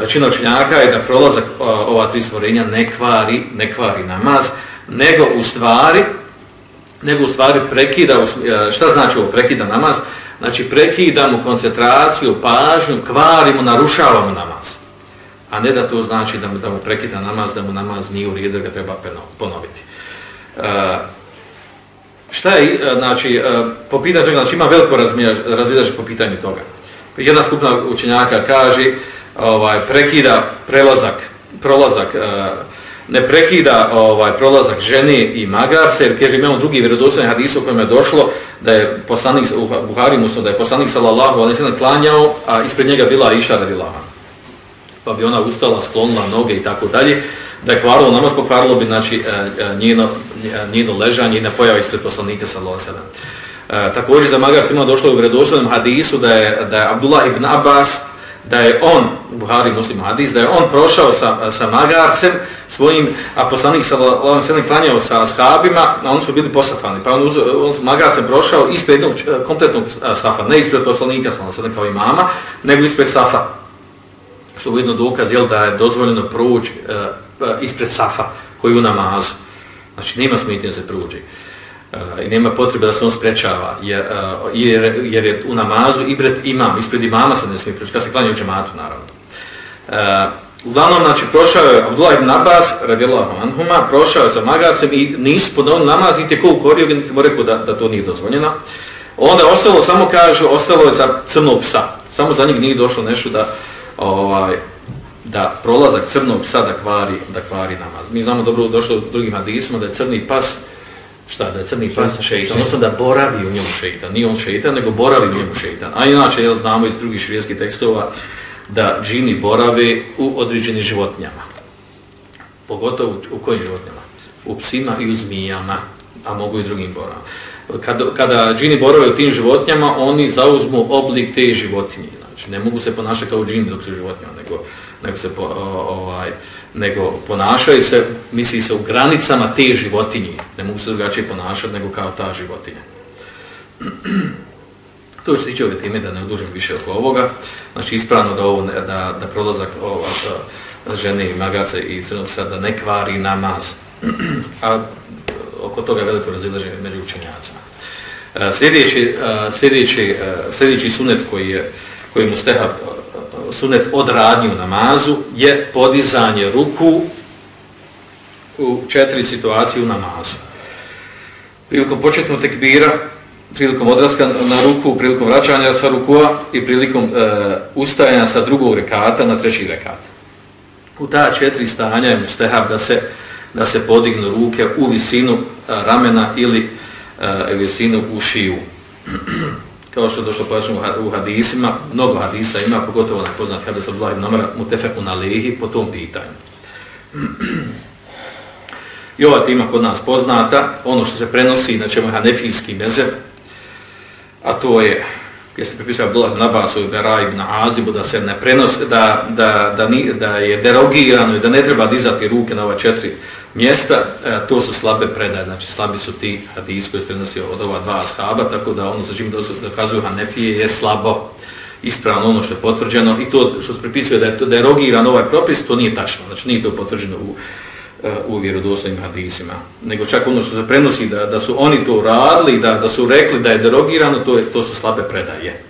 većina učenjaka je da prolazak o, ova tri stvorenja ne kvari, ne kvari namaz, nego u stvari, nego u stvari prekida, e, šta znači ovo prekida namaz? znači prekidamo koncentraciju, pažnju, kvarimo, narušavamo namaz. A ne da to znači da mu, da mu prekida namaz, da mu namaz nije u redu, ga treba ponoviti. Uh, šta je, e, znači, po pitanju toga, znači ima veliko razvijaž po pitanju toga. Jedna skupna učenjaka kaže, ovaj, prekida prelazak, prolazak, uh, ne prekida ovaj prolazak žene i magarce, jer kaže imamo drugi vjerodostojni hadis u kojem je došlo da je poslanik u Buhari musno da je poslanik sallallahu alejhi ve sellem klanjao, a ispred njega bila Aisha radijallahu Pa bi ona ustala, sklonila noge i tako dalje. Da je kvarilo namaz, pokvarilo bi znači, e, e, njeno, e, njeno ležanje i ne pojava ispred poslanika sallallahu alejhi ve sellem. također za magarce ima došlo u vjerodostojnom hadisu da je, da je Abdullah ibn Abbas da je on, Buhari muslim hadis, da je on prošao sa, sa magarcem svojim, a poslanik sa Allahom se klanjao sa ashabima, a oni su bili posafani, pa on, uz, on s magarcem prošao ispred jednog e, kompletnog e, safa, ne ispred poslanika sa Allahom kao imama, nego ispred safa. Što ujedno dokaz je da je dozvoljeno proći uh, ispred safa koji u namazu. Znači, nema smetnje se prođe. Eh, I nema potrebe da se on sprečava, jer, eh, jer, jer je u namazu ispred imam, ispred imama se ne smije proći, kada se klanja u džematu, naravno. Eh, uglavnom, znači, prošao je Abdullah ibn Abbas, radijallahu anhuma, prošao je sa magacem i nisu podavili namaz, niti je ko ukorio, niti mu rekao da, da to nije dozvoljeno. Onda je ostalo, samo kaže, ostalo je za crnog psa. Samo za njeg nije došlo nešto da, ovaj, da prolazak crnog psa da kvari, da kvari namaz. Mi znamo dobro došlo u drugim hadisima da je crni pas, šta, da je crni pas šeitan, odnosno da boravi u njemu šeitan. Nije on šeitan, nego boravi u njemu šeitan. A inače, jel, znamo iz drugih širijskih tekstova, da džini borave u određenim životinjama. Pogotovo u kojim životinjama? U psima i u zmijama, a mogu i drugim boravama. Kada, kada džini borave u tim životinjama, oni zauzmu oblik te životinje. Znači, ne mogu se ponašati kao džini dok su životinjama, nego, nego se po, ovaj, nego ponašaju se, misli se u granicama te životinje. Ne mogu se drugačije ponašati nego kao ta životinja. To što se tiče ove teme, da ne odužim više oko ovoga, znači ispravno da, ovo, da, da prolazak ova, da, žene i magace i crnog sada da ne kvari namaz, a oko toga veliko razilaže među učenjacima. E, sljedeći, e, sljedeći, e, sljedeći sunet koji je koji mu steha sunet od radnje u namazu je podizanje ruku u četiri situacije u namazu. Prilikom početnog tekbira, prilikom odraska na ruku, prilikom vraćanja sa rukua i prilikom e, ustajanja sa drugog rekata na treći rekat. U ta četiri stanja je mustehab da se, da se podignu ruke u visinu e, ramena ili e, visinu u šiju. Kao što je došlo pojašnjeno u hadisima, mnogo hadisa ima, pogotovo onaj poznat hadis od ibn Amara, mutefeku na lehi po tom pitanju. I ova tema kod nas poznata, ono što se prenosi na čemu je hanefijski mezeb, a to je gdje se pripisao Abdullah Nabasu i Bera ibn Azibu da se ne prenosi, da, da, da, ni, da je derogirano i da ne treba dizati ruke na ova četiri mjesta, e, to su slabe predaje, znači slabi su ti hadis koji se prenosio od ova dva ashaba, tako da ono sa čim dokazuju Hanefije je slabo ispravno ono što je potvrđeno i to što se pripisuje da je da je rogiran ovaj propis, to nije tačno, znači nije to potvrđeno u e, u vjerodostojnim hadisima, nego čak ono što se prenosi da, da su oni to radili, da, da su rekli da je derogirano, to, je, to su slabe predaje.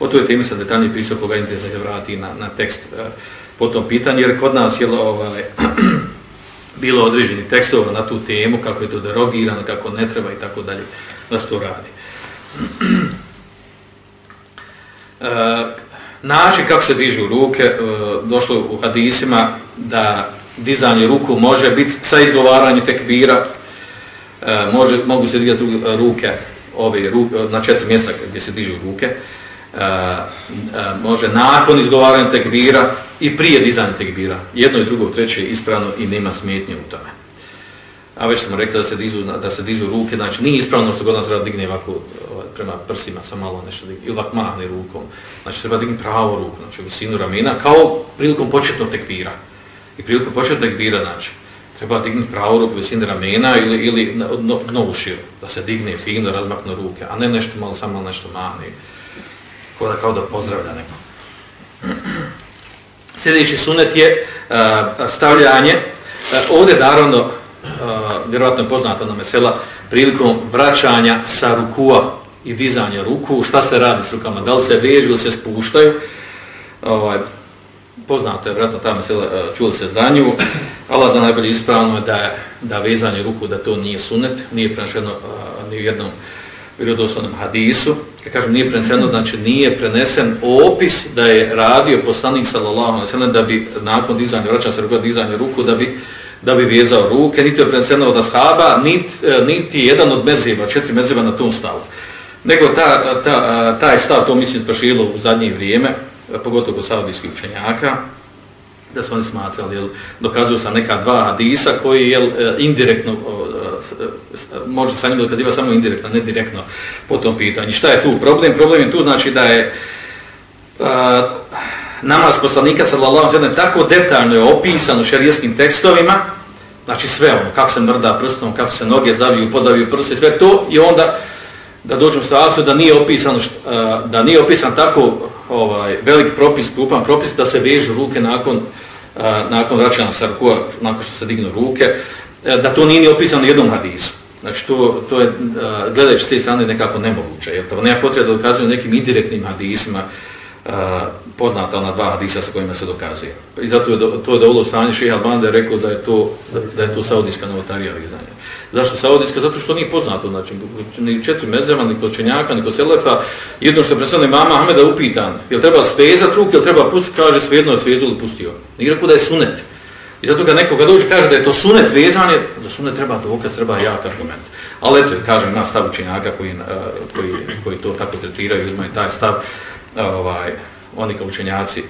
O toj temi sam detaljnije pisao koga interesuje se vrati na, na tekst e, po tom pitanju, jer kod nas je ovaj, bilo određeni tekstova na tu temu, kako je to derogirano, kako ne treba i tako dalje, da se to radi. Uh, način kako se dižu ruke, e, došlo u hadisima da dizanje ruku može biti sa izgovaranjem tekbira, e, može, mogu se digati ruke, ove ruke, na četiri mjesta gdje se dižu ruke, e, e, može nakon izgovaranja tekbira i prije dizanja tekbira. Jedno i drugo, treće je ispravno i nema smetnje u tome. A već smo rekli da se dizu, da se dizu ruke, znači nije ispravno što god nas rada digne ovako ovaj, prema prsima, sa malo nešto digne, ili ovako mahne rukom. Znači treba digni pravo ruku, znači visinu ramena, kao prilikom početnog tekbira. I prilikom početnog tekbira, znači, treba dignuti pravu ruku visine ramena ili, ili no, novu širu, da se digne fino, razmakne ruke, a ne nešto malo, samo nešto mahne, kao da, kao da pozdravlja neko. Sljedeći sunet je uh, stavljanje, uh, ovdje naravno, uh, vjerojatno je poznata na mesela, prilikom vraćanja sa rukua i dizanja ruku, šta se radi s rukama, da li se vežu ili se spuštaju, ovaj, poznato je vratno tamo mesela, čuli se za nju. Allah zna najbolje ispravno da da vezanje ruku da to nije sunet, nije preneseno ni u jednom vjerodoslovnom hadisu. Kad kažem nije preneseno, znači nije prenesen opis da je radio poslanik sallallahu alejhi ve sellem da bi nakon dizanja vraća se ruku dizanja ruku da bi da bi vezao ruke, niti je preneseno od ashaba, niti, niti jedan od mezeva, četiri mezeva na tom stavu. Nego ta, ta, taj stav, to mislim, prošilo u zadnje vrijeme, pogotovo kod saudijskih učenjaka, da su oni smatrali, jel, dokazuju sa neka dva hadisa koji je indirektno, može sa njim dokaziva samo indirektno, ne direktno po tom pitanju. Šta je tu problem? Problem je tu znači da je a, namaz poslanika sallallahu sallam tako detaljno je opisan u šarijeskim tekstovima, znači sve ono, kako se mrda prstom, kako se noge zaviju, podaviju prste, sve to i onda da dođemo situaciju da nije opisan da nije opisan tako ovaj velik propis, krupan propis da se vežu ruke nakon nakon vraćanja sa rukua, nakon što se dignu ruke, E, da to nije ni opisano u jednom hadisu. Znači to, to je e, gledajući s te strane nekako nemoguće, jer to nema potreba da dokazuju nekim indirektnim hadisima e, poznata ona dva hadisa sa kojima se dokazuje. Pa I zato je do, to je da stanje Šeha Albanda je rekao da je to, da, je to saudijska novotarija vezanja. Zašto saudijska? Zato što nije poznato, znači, ni četiri mezema, ni kod Čenjaka, ni kod Selefa, jedno što je predstavljeno mama Ahmeda upitan, je li treba svezat ruke, je li treba pustiti, kaže svejedno je svezu ili pustio. Nije rekao da je sunet. I zato kad nekoga dođe kaže da je to sunet vezanje, za sunet treba dokaz, treba jak argument. Ali eto, kažem, na stav učenjaka koji, eh, koji, koji to tako tretiraju, uzmaju taj stav, eh, ovaj, oni kao učenjaci,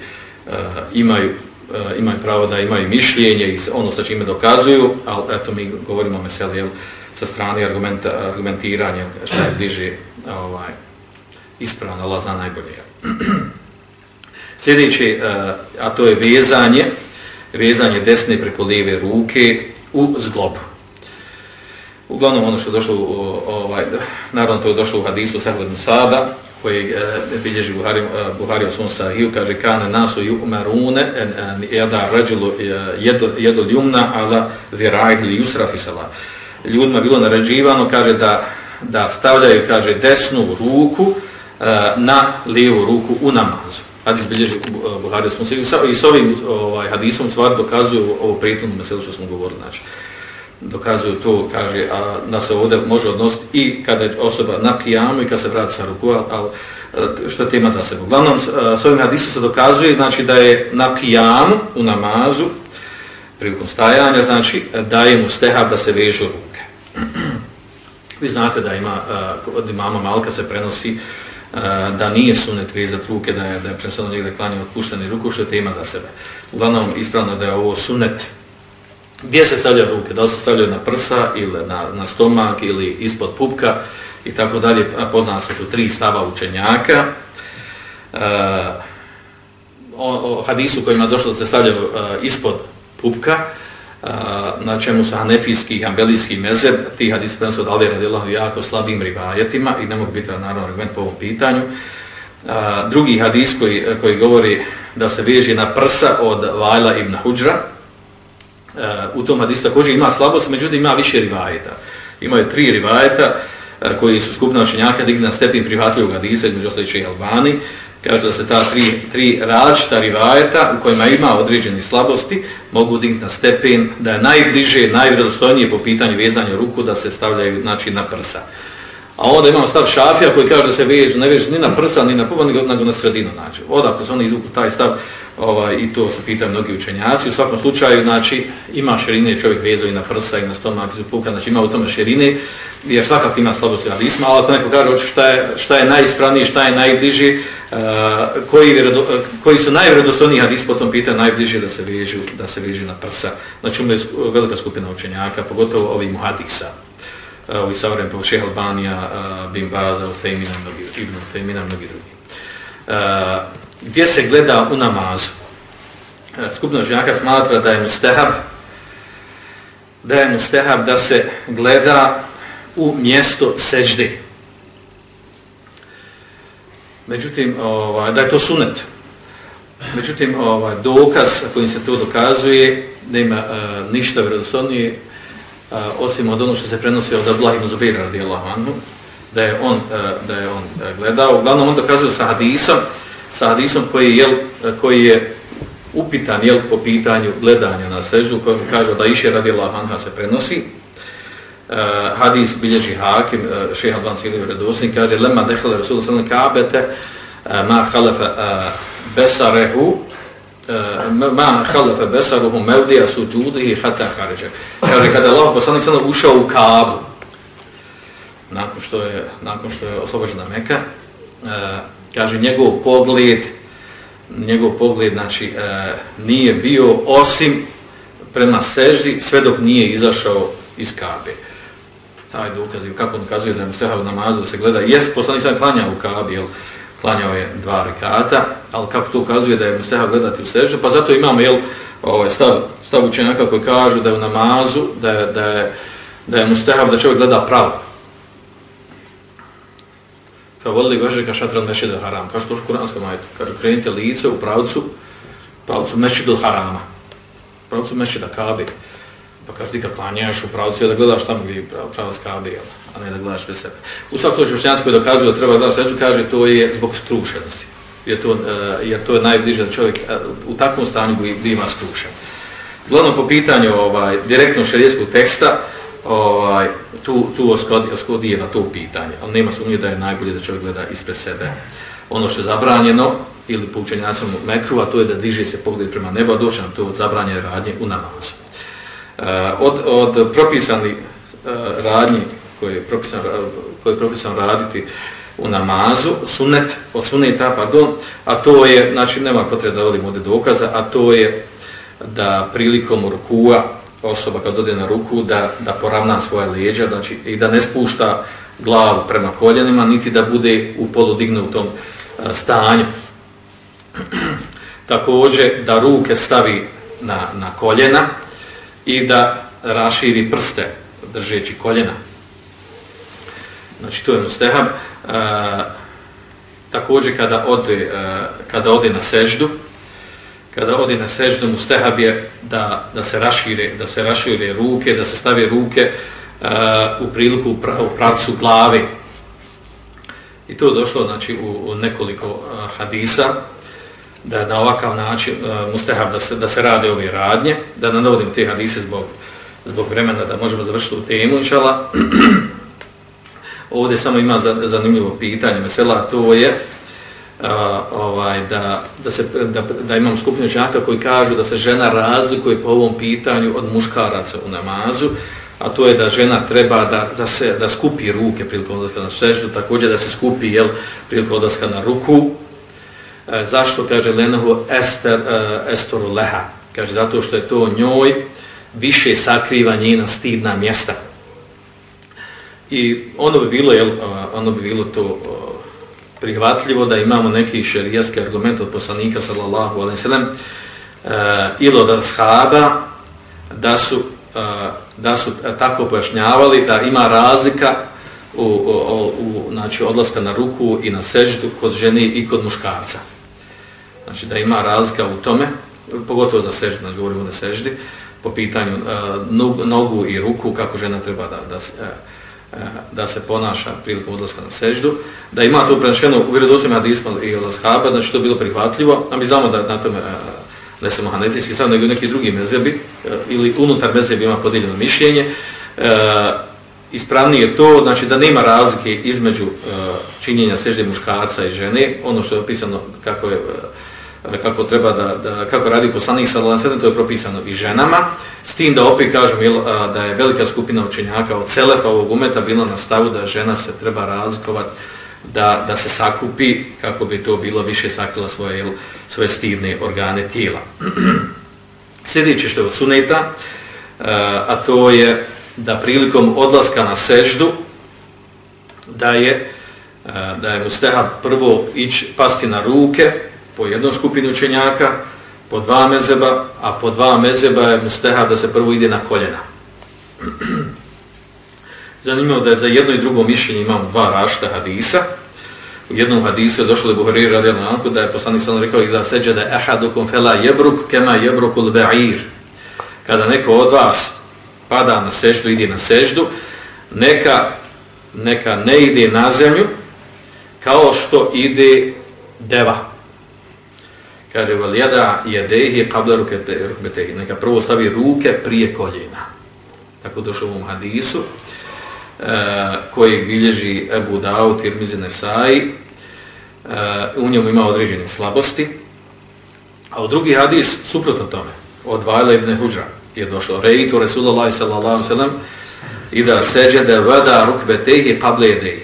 eh, imaju uh, imaju pravo da imaju mišljenje i ono sa čime dokazuju, ali eto mi govorimo o meseli jel, sa strane argumenta, argumentiranja što je bliže ovaj, ispravno, Allah zna najbolje. Sljedeći, uh, a to je vezanje, vezanje desne preko lijeve ruke u zglobu. Uglavnom ono što je došlo, ovaj, naravno to je došlo u hadisu Sahledin Sada, koji e, bilježi Buhari, e, Buhari u svom sahiju, kaže kane nasu i umarune en, en, jeda rađulu jedo jedu ljumna ala virajh li yusra fisala. Ljudima bilo naređivano, kaže da, da stavljaju, kaže, desnu ruku e, na lijevu ruku u namazu. Hadis bilježi uh, Buhari smo se sahiju. I s ovim ovaj, hadisom stvar dokazuju ovo prijetnu meselu što smo govorili. Znači, dokazuju to, kaže, a da se ovdje može odnositi i kada je osoba na kijamu i kada se vrati sa ruku, ali uh, što je tema za sebe. Uglavnom, uh, s ovim hadisom se dokazuje znači, da je na kijamu u namazu, prilikom stajanja, znači da je mu stehab da se vežu ruke. Vi znate da ima, od imama Malka se prenosi da nije sunet vezat ruke, da je, da je prenosno negdje klanje otpušteni ruku, što je tema za sebe. Uglavnom, ispravno da je ovo sunet Gdje se stavljaju ruke? Da li se stavljaju na prsa ili na, na stomak ili ispod pupka i tako dalje. Poznano su tri stava učenjaka. Uh, o, o hadisu kojima došlo da se stavljaju uh, ispod pupka, uh, na čemu su hanefijski i hambelijski mezeb, ti hadisi prenosu od Ali radijallahu jako slabim rivajetima i ne mogu biti naravno argument po ovom pitanju. A, drugi hadis koji, koji govori da se veže na prsa od Vajla ibn Huđra, u tom hadisu također ima slabost, međutim ima više rivajeta. Imaju tri rivajeta koji su skupna učenjaka digli na stepin prihvatljivog hadisa između ostalih i Albani. Kaže da se ta tri, tri različita rivajeta u kojima ima određeni slabosti mogu dignuti na stepen da je najbliže, najvredostojnije po pitanju vezanja ruku da se stavljaju znači, na prsa. A onda imamo stav šafija koji kaže da se vežu, ne vežu ni na prsa, ni na puba, nego na sredinu. Znači, odakle se oni izvukli taj stav, ovaj, i to se pitali mnogi učenjaci. U svakom slučaju, znači, ima širine, čovjek vezuje i na prsa i na stomak, zupuka, znači ima u tome širine, jer svakako ima slabosti hadisma, ali ako neko kaže oči šta je, šta je najispravniji, šta je najbliži, uh, koji, vjerodo, koji su najvredostojniji hadis po tom pitaju, najbliži da se vežu, da se vežu na prsa. Znači, ima velika skupina učenjaka, pogotovo ovih muhadisa eh, ovi savremeni po Šeha Albanija, eh, Bin Baza, Uthejmina, Ibn Uthejmina, mnogi drugi. Uh, Gdje se gleda u namazu? E, skupno žnjaka smatra da je mustehab da je mustehab da se gleda u mjesto sežde. Međutim, ovaj, da je to sunet. Međutim, ovaj, dokaz kojim se to dokazuje, da ima uh, e, ništa vredoslovnije, uh, e, osim od ono što se prenosi od Abdullah ibn Zubair radijallahu anhu, da je on, uh, da je on gledao. Uglavnom on dokazuje sa hadisom, sa hadisom koji je, koji je upitan jel, po pitanju gledanja na sežu, kojom kaže da iše radi anha se prenosi. Uh, hadis bilježi hakim, uh, šeha Alban Siliv Redosnik, kaže, lema dehala Rasulullah sallam kabete, uh, ma halefe uh, besarehu, ma khalafa e, basaruhu mawdi'a sujudihi hatta haređe. Kaže kada Allah poslanik sallam ušao u Kabu nakon što je nakon što je oslobođena Meka, kaže njegov pogled njegov pogled znači e, nije bio osim prema seždi sve dok nije izašao iz Kabe. Taj dokaz kako on kazuje da je stehav namazu se gleda, jes poslanik sam klanjao u Kabi, jel, klanjao je dva rekata, ali kako to ukazuje da je musteha gledati u seždu, pa zato imamo jel, ovaj stav, stav učenjaka koji kažu da je u namazu, da je, da je, da je musteha da čovjek gleda pravo. Fa voli važe ka šatran mešid haram, kao što u kuranskom majtu, kaže krenite lice u pravcu, pravcu mešid harama, pravcu mešid kabe, pa kaže ti kad klanjaš u pravcu, da gledaš tamo gdje je pravac kabe, jel? a ne da gledaš bez sebe. U svakom slučaju učenjanski dokazuju dokazuje da treba gledati seždu, kaže to je zbog skrušenosti. Jer to, uh, jer to je najbliže da čovjek uh, u takvom stanju bi ima skrušen. Glavno po pitanju ovaj, direktno šarijetskog teksta, ovaj, tu, tu oskodi, oskodi na to pitanje, ali nema sumnje da je najbolje da čovjek gleda ispred sebe. Ono što je zabranjeno, ili po učenjacom mekru, a to je da diže se pogled prema nebu, a doće nam to od zabranjene radnje u namazu. Eh, od, od propisani uh, radnji koje je propisano, koje je propisano raditi u namazu, sunnet, od sunneta, pardon, a to je, znači nema potrebe da volim ovdje dokaza, a to je da prilikom rukua osoba kad ode na ruku da, da poravna svoje leđa znači, i da ne spušta glavu prema koljenima, niti da bude u poludignutom e, stanju. Također da ruke stavi na, na koljena i da raširi prste držeći koljena. Znači to je mustehab. E, također kada ode, e, kada ode na seždu, kada ode na seždu mustehab je da, da se rašire, da se rašire ruke, da se stave ruke uh, u priliku u pravcu glave. I to je došlo znači, u, u nekoliko uh, hadisa, da na ovakav način uh, mustehab da se, da se rade ove radnje, da ne navodim te hadise zbog, zbog vremena da možemo završiti u temu, inšala. Ovdje samo ima zanimljivo pitanje, mesela, to je a, ovaj, da, da, se, da, da imam skupinu čaka koji kažu da se žena razlikuje po ovom pitanju od muškaraca u namazu, a to je da žena treba da, da, se, da skupi ruke prilikom odlaska na seždu, također da se skupi jel, prilikom odlaska na ruku. E, zašto? Kaže Lenahu Ester, uh, Estoru Leha. Kaže zato što je to njoj više sakriva njena stidna mjesta. I ono bi bilo, jel, ono bi bilo to prihvatljivo da imamo neki šerijaski argument od poslanika sallallahu alaihi sallam uh, ili od ashaba da su, uh, da su eh, tako pojašnjavali da ima razlika u, u, u znači odlaska na ruku i na seždu kod žene i kod muškarca. Znači da ima razlika u tome, pogotovo za seždu, znači govorimo da seždi, po pitanju uh, nogu i ruku, kako žena treba da, da, uh, Eh, da se ponaša prilikom odlaska na seždu, da ima to prenešeno u vjerodosljima hadisma i od ashaba, znači to bilo prihvatljivo, a mi znamo da na tome eh, ne samo hanefijski, sad nego neki drugi mezebi, eh, ili unutar mezebi ima podijeljeno mišljenje, ispravnije je to, znači da nema razlike između činjenja sežde muškarca i žene, ono što je opisano kako je kako treba da, da kako radi poslanik sallallahu alejhi to je propisano i ženama s tim da opet kažem jel, da je velika skupina učenjaka od selefa ovog umeta bila na stavu da žena se treba razlikovati da, da se sakupi kako bi to bilo više sakrila svoje jel, svoje stidne organe tijela. Sljedeće što je suneta a to je da prilikom odlaska na seždu da je da je mustehab prvo ići pasti na ruke po jednom skupinu učenjaka, po dva mezeba, a po dva mezeba je musteha da se prvo ide na koljena. Zanimljivo da je za jedno i drugo mišljenje imamo dva rašta hadisa. U jednom hadisu je došlo da Buhari radi anku da je poslanik sam rekao da seđe da ehadukum fela jebruk kema jebrukul ba'ir. Kada neko od vas pada na seždu, ide na seždu, neka, neka ne ide na zemlju kao što ide deva kaže val jada jedehi qabla rukbetehi neka prvo stavi ruke prije koljena. Tako došlo u ovom hadisu uh, koji bilježi Ebu Dao Tirmizi Nesai E, u njemu ima određene slabosti a u drugi hadis suprotno tome. Od Vajla ibn Huđa je došlo. Rejtu Resulallah sallallahu sallam i da seđede vada rukbetehi qabla jedehi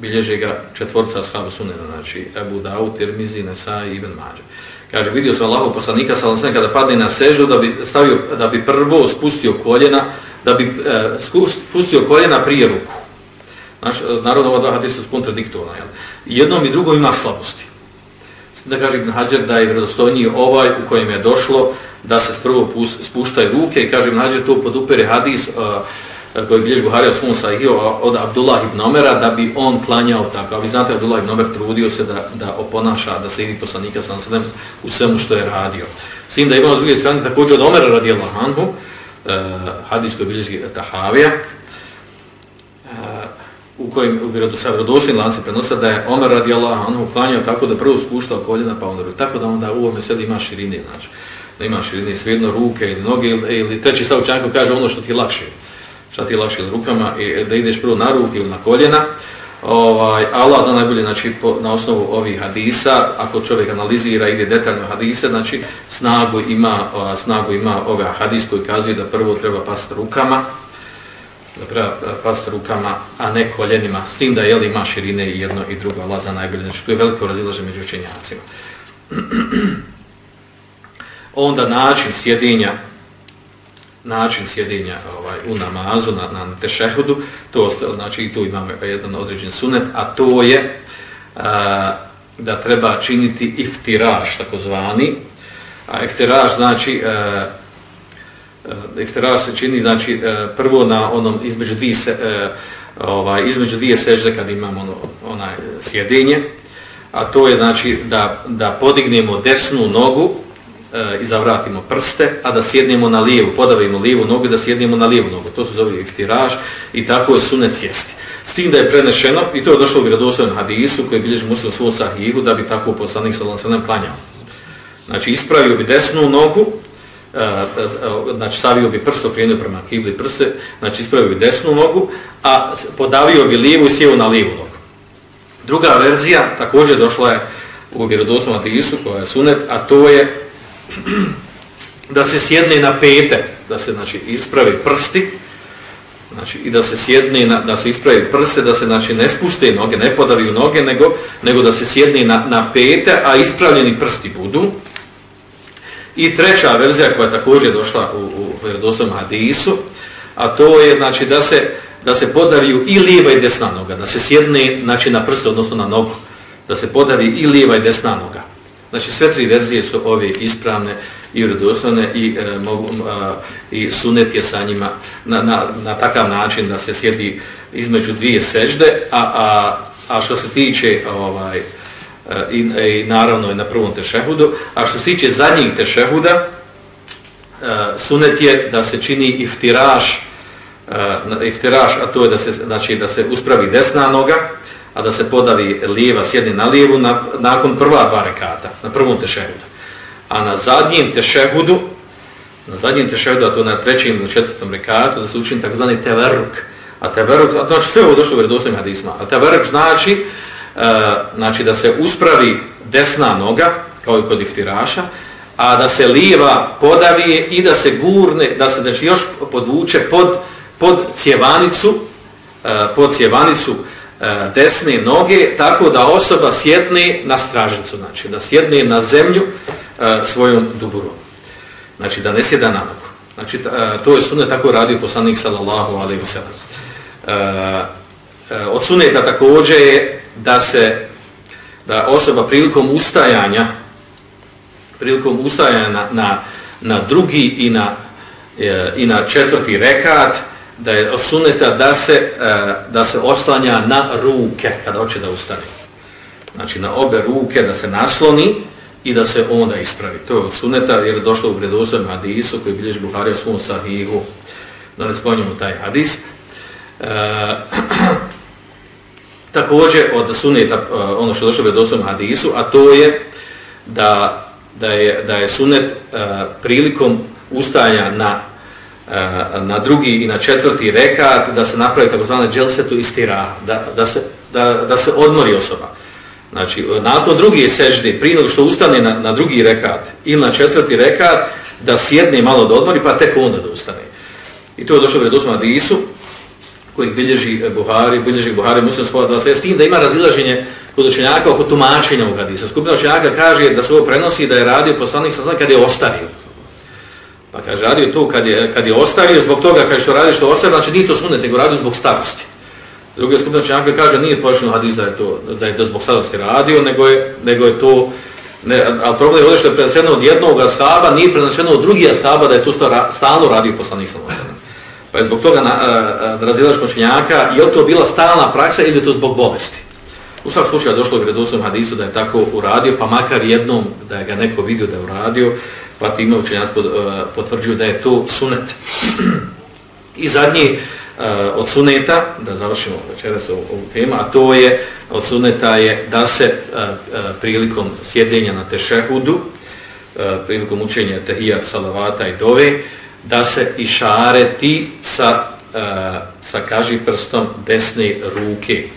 bilježi ga četvorca shabu sunena znači Ebu Dao Tirmizi Nesai ibn Mađa Kaže, vidio sam Allahov poslanika sallallahu alejhi kada padne na seždu da bi stavio da bi prvo spustio koljena, da bi e, spustio koljena prije ruku. Znači, e, naravno ova dva hadisa su kontradiktovana, jel? Jednom i drugom ima slabosti. Da kaže Ibn Hajar da je vredostojniji ovaj u kojem je došlo da se prvo spuštaju ruke i kaže Ibn Hajar to podupere hadis uh, E, koji bilježi Buhari od svom sahiju od Abdullah ibn Omera da bi on klanjao tako. A vi znate, Abdullah ibn Omer trudio se da, da oponaša, da slijedi poslanika sa nasadem u svemu što je radio. S tim da imamo s druge strane također od Omera radi Allahanhu, uh, e, hadis koji bilježi Tahavija, uh, u kojem u vjerodoslin lanci prenosa da je Omer radi Allahanhu klanjao tako da prvo spuštao koljena pa onda Tako da onda u ovome sedi ima širine, znači da ima širine svejedno ruke ili noge ili, ili treći stav čanko kaže ono što ti je lakše šta ti je lakše rukama, i da ideš prvo na ruke ili na koljena. Ovaj, Allah zna najbolje znači, po, na osnovu ovih hadisa, ako čovjek analizira, ide detaljno hadise, znači snagu ima, o, snagu ima ovaj hadis koji kazuje da prvo treba pasti rukama, da treba pasti rukama, a ne koljenima, s tim da je li ima širine i jedno i drugo, Allah za najbolje, znači tu je veliko razilaže među učenjacima. Onda način sjedinja, način sjedinja ovaj, u namazu, na, na tešehudu, to, znači i tu imamo jedan određen sunet, a to je a, da treba činiti iftiraž, takozvani, a iftiraž znači e, e, a, iftiraž se čini znači prvo na onom između dvije se, ovaj između dvije sežde kad imamo ono onaj sjedinje a to je znači da, da podignemo desnu nogu e, i zavratimo prste, a da sjednemo na lijevu, podavimo lijevu nogu i da sjednemo na lijevu nogu. To se zove iftiraž i tako je sunet jesti. S tim da je prenešeno, i to je došlo u vjerodostojnom hadisu koji bilježi muslim svoj sahihu, da bi tako poslanik sa sallam klanjao. Znači ispravio bi desnu nogu, e, e, znači stavio bi prst okrenio prema kibli prste, znači ispravio bi desnu nogu, a podavio bi lijevu i sjeo na lijevu nogu. Druga verzija također došla je u vjerodostojnom hadisu koja je sunet, a to je da se sjedne na pete, da se znači ispravi prsti, znači i da se sjedne na, da se ispravi prste, da se znači ne spuste noge, ne podaviju noge, nego nego da se sjedne na, na pete, a ispravljeni prsti budu. I treća verzija koja je također došla u, u vjerodostojnom hadisu, a to je znači da se da se podaviju i lijeva i desna noga, da se sjedne znači na prste odnosno na nogu, da se podavi i lijeva i desna noga. Znači sve tri verzije su ove ispravne i vredoslovne i, e, mogu, a, i sunet je sa njima na, na, na takav način da se sjedi između dvije sežde, a, a, a što se tiče ovaj, e, i, e, i naravno i na prvom tešehudu, a što se tiče zadnjih tešehuda, e, sunet je da se čini iftiraš, e, iftiraš, a to je da se, znači, da se uspravi desna noga, a da se podavi lijeva sjedni na lijevu na, nakon prva dva rekata, na prvom tešehudu. A na zadnjem tešehudu, na zadnjem tešehudu, a to na trećem ili četvrtom rekatu, da se učini takozvani teveruk. A teveruk, znači sve ovo došlo u redosnim hadisma, a teveruk znači, uh, znači da se uspravi desna noga, kao i kod iftiraša, a da se lijeva podavi i da se gurne, da se znači, još podvuče pod, pod cjevanicu, uh, pod cjevanicu, E, desne noge tako da osoba sjedne na stražnicu, znači da sjedne na zemlju e, svojom duburom. Znači da ne sjeda na nogu. Znači e, to je sunet tako radio poslanik sallallahu alejhi ve sellem. Od suneta također je da se da osoba prilikom ustajanja prilikom ustajanja na, na, na drugi i na, i na četvrti rekat da je osuneta da se, e, da se oslanja na ruke kada hoće da ustane. Znači na obe ruke da se nasloni i da se onda ispravi. To je od suneta jer je došlo u vredosvom hadisu koji bilježi Buhari o svom sahihu. Da ne spominjamo taj hadis. E, također od suneta, e, ono što je došlo u vredosvom hadisu, a to je da, da, je, da je sunet e, prilikom ustajanja na Eh, na drugi i na četvrti rekat da se napravi takozvane dželsetu istira, da, da, se, da, da se odmori osoba. Znači, nakon drugi sežde, prije nego što ustane na, na drugi rekat ili na četvrti rekat, da sjedne malo da odmori, pa tek onda da ustane. I to je došlo pred osma Adisu, kojeg bilježi Buhari, bilježi Buhari, muslim svoja dva sve, s tim da ima razilaženje kod učenjaka oko tumačenja u Hadisa. Skupina učenjaka kaže da se ovo prenosi da je radio poslanik sa kad je ostario. Pa kaže, radio to kad je, kad je ostario, zbog toga kaže što radi što ostario, znači nije to sunet, nego radio zbog starosti. Druga skupina čenjaka kaže, nije pošljeno hadis da je to, da je to zbog starosti radio, nego je, nego je to, ne, ali problem je ovdje što je preneseno od jednog ashaba, nije preneseno od drugih ashaba da je to stalno radio poslanik sa osam. Pa je zbog toga na, na razilaš kočenjaka, je to bila stalna praksa ili je to zbog bolesti? U svak slučaju je došlo u gredosnom hadisu da je tako uradio, pa makar jednom da je ga neko vidio da je uradio, pa time učenjac potvrđuju da je to sunet. I zadnji e, od suneta, da završimo večeras ovu, ovu temu, a to je od suneta je da se e, e, prilikom sjedenja na tešehudu, prilikom učenja tehijat, salavata i dove, da se išareti sa, sa kaži prstom desne ruke.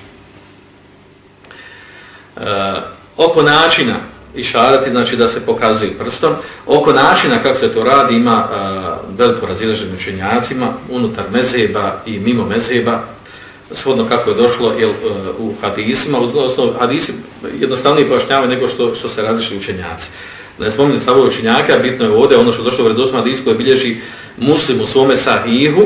Oko načina išarati, znači da se pokazuje prstom. Oko načina kako se to radi ima uh, veliko razilaženje učenjacima, unutar mezeba i mimo mezeba, shodno kako je došlo jel, uh, u hadisima, odnosno hadisi jednostavnije pojašnjavaju nego što, što se različili učenjaci. Da ne spominjem stavove učenjaka, bitno je ovdje ono što je došlo u vredosma hadisku je bilježi muslim u svome sahihu,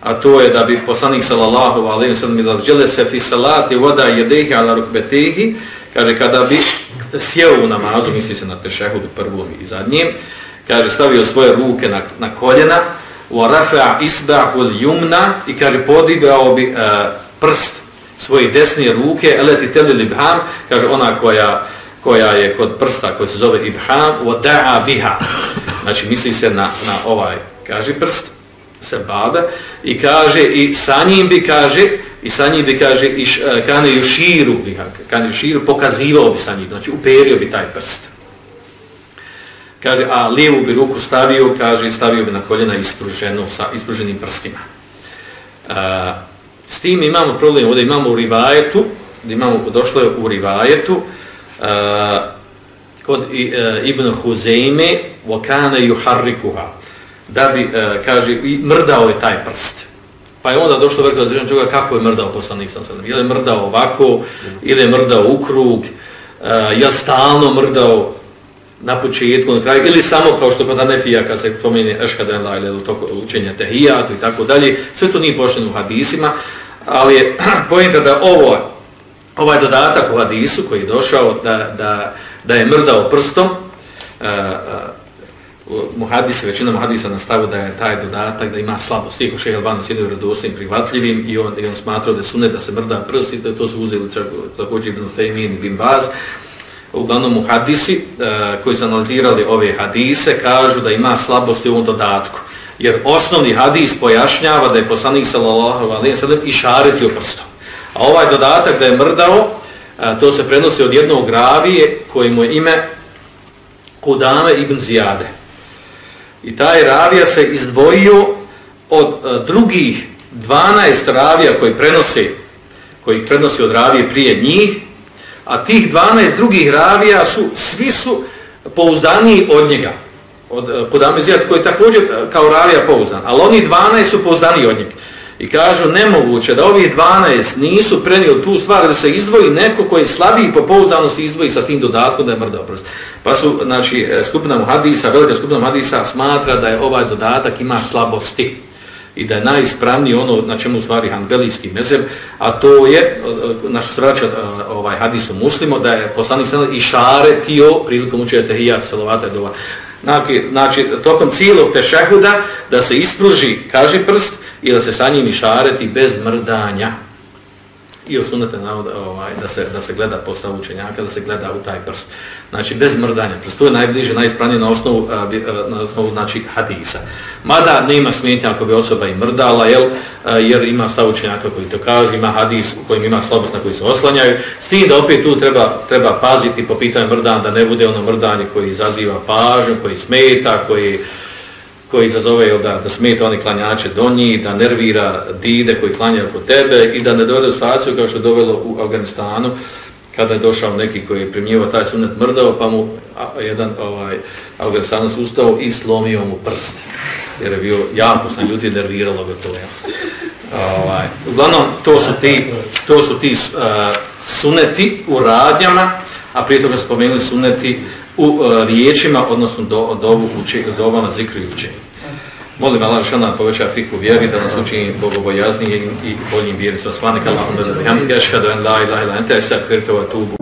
a to je da bi poslanik sallallahu alaihi ve sellem da žele se fi salati voda jedehi ala rukbetehi, kaže kada bi sjeo u namazu, misli se na tešehudu prvom i zadnjem, kaže stavio svoje ruke na, na koljena, wa rafa isbahu al-yumna i kaže podigao bi e, prst svoje desne ruke eleti teli ibham kaže ona koja koja je kod prsta koji se zove ibham وَدَعَ biha. Znači misli se na na ovaj kaže prst sebada i kaže i sa njim bi kaže i sa njim bi kaže i uh, e, kane juširu biha kane juširu pokazivao bi sa njim znači uperio bi taj prst kaže, a lijevu bi ruku stavio, kaže, stavio bi na koljena ispruženo, sa ispruženim prstima. A, s tim imamo problem, ovdje imamo u rivajetu, da imamo, došlo je u rivajetu, a, kod i, a, Ibn Huzeyme wa vokane juharrikuha, da bi, e, kaže, i mrdao je taj prst. Pa je onda došlo vrlo zrežen čovjeka kako je mrdao poslanik sam sada. Je li mrdao ovako, ili je mrdao u krug, a, je stalno mrdao, na početku, na kraju, ili samo kao što kod Anefija kad se pomeni Ešhaden la ili toko učenja tehijatu i tako dalje, sve to nije pošteno u hadisima, ali je pojenta da ovo, ovaj dodatak u hadisu koji je došao da, da, da je mrdao prstom, e, e muhadisi, većina muhadisa nastavu da je taj dodatak da ima slabost. Stiho šehe Albanu sjedio vredosnim prihvatljivim i on, i on smatrao da su ne da se mrda prst i da to su uzeli čak, također Ibn Thaymin i Bin Baz, uglavnom muhadisi e, koji su analizirali ove hadise kažu da ima slabosti u ovom dodatku. Jer osnovni hadis pojašnjava da je poslanik sallallahu alaihi wa sallam išaretio prstom. A ovaj dodatak da je mrdao, e, to se prenosi od jednog ravije koji mu je ime Kudame ibn Zijade. I taj ravija se izdvojio od e, drugih 12 ravija koji prenose koji prenosi od ravije prije njih, a tih 12 drugih ravija su, svi su pouzdaniji od njega, od uh, Podamizijat koji je također e, kao ravija pouzdan, ali oni 12 su pouzdaniji od njega. I kažu nemoguće da ovi 12 nisu prenijeli tu stvar da se izdvoji neko koji je slabiji po pouzdanosti izdvoji sa tim dodatkom da je mrdao prst. Pa su, znači, e, skupina muhadisa, velika skupina muhadisa smatra da je ovaj dodatak ima slabosti i da je najispravniji ono na čemu u stvari hanbelijski mezeb, a to je, e, na što se vraća e, ovaj hadis u muslimo, da je poslanik sallam šaretio prilikom učenja tehijat, salavata i dova. Znači, znači, tokom cijelog tešehuda da se ispruži, kaže prst, i da se sa njim išareti bez mrdanja i osunete navoda ovaj, da, se, da se gleda postav učenjaka, da se gleda u taj prst. Znači, bez mrdanja. Prst, to je najbliže, najispravnije na osnovu, na osnovu znači, hadisa. Mada nema smetnja ako bi osoba i mrdala, jel, jer ima stav učenjaka koji to kaže, ima hadis u kojim ima slabost na koji se oslanjaju. S tim da opet tu treba, treba paziti po pitanju mrdanja, da ne bude ono mrdanje koji izaziva pažnju, koji smeta, koji koji izazove jel, da, da smeta oni klanjače do njih, da nervira dide koji klanjaju po tebe i da ne dovede u staciju kao što je dovelo u Afganistanu kada je došao neki koji je primjivao taj sunet mrdao pa mu jedan ovaj, Afganistanac ustao i slomio mu prst jer je bio jako sam ljudi nerviralo ga to. Ovaj, uglavnom, to su ti, to su ti uh, suneti u radnjama, a prije toga spomenuli suneti u e, riječima, odnosno do, do ovu uči, do ovo na zikru i učenju. Molim Allah šana poveća fiku vjeri, da nas učini bogobojaznijim i boljim vjeri. Svanika Allahumma za bihamdika, šhadu en la ilaha ila ente, esad firke wa tubu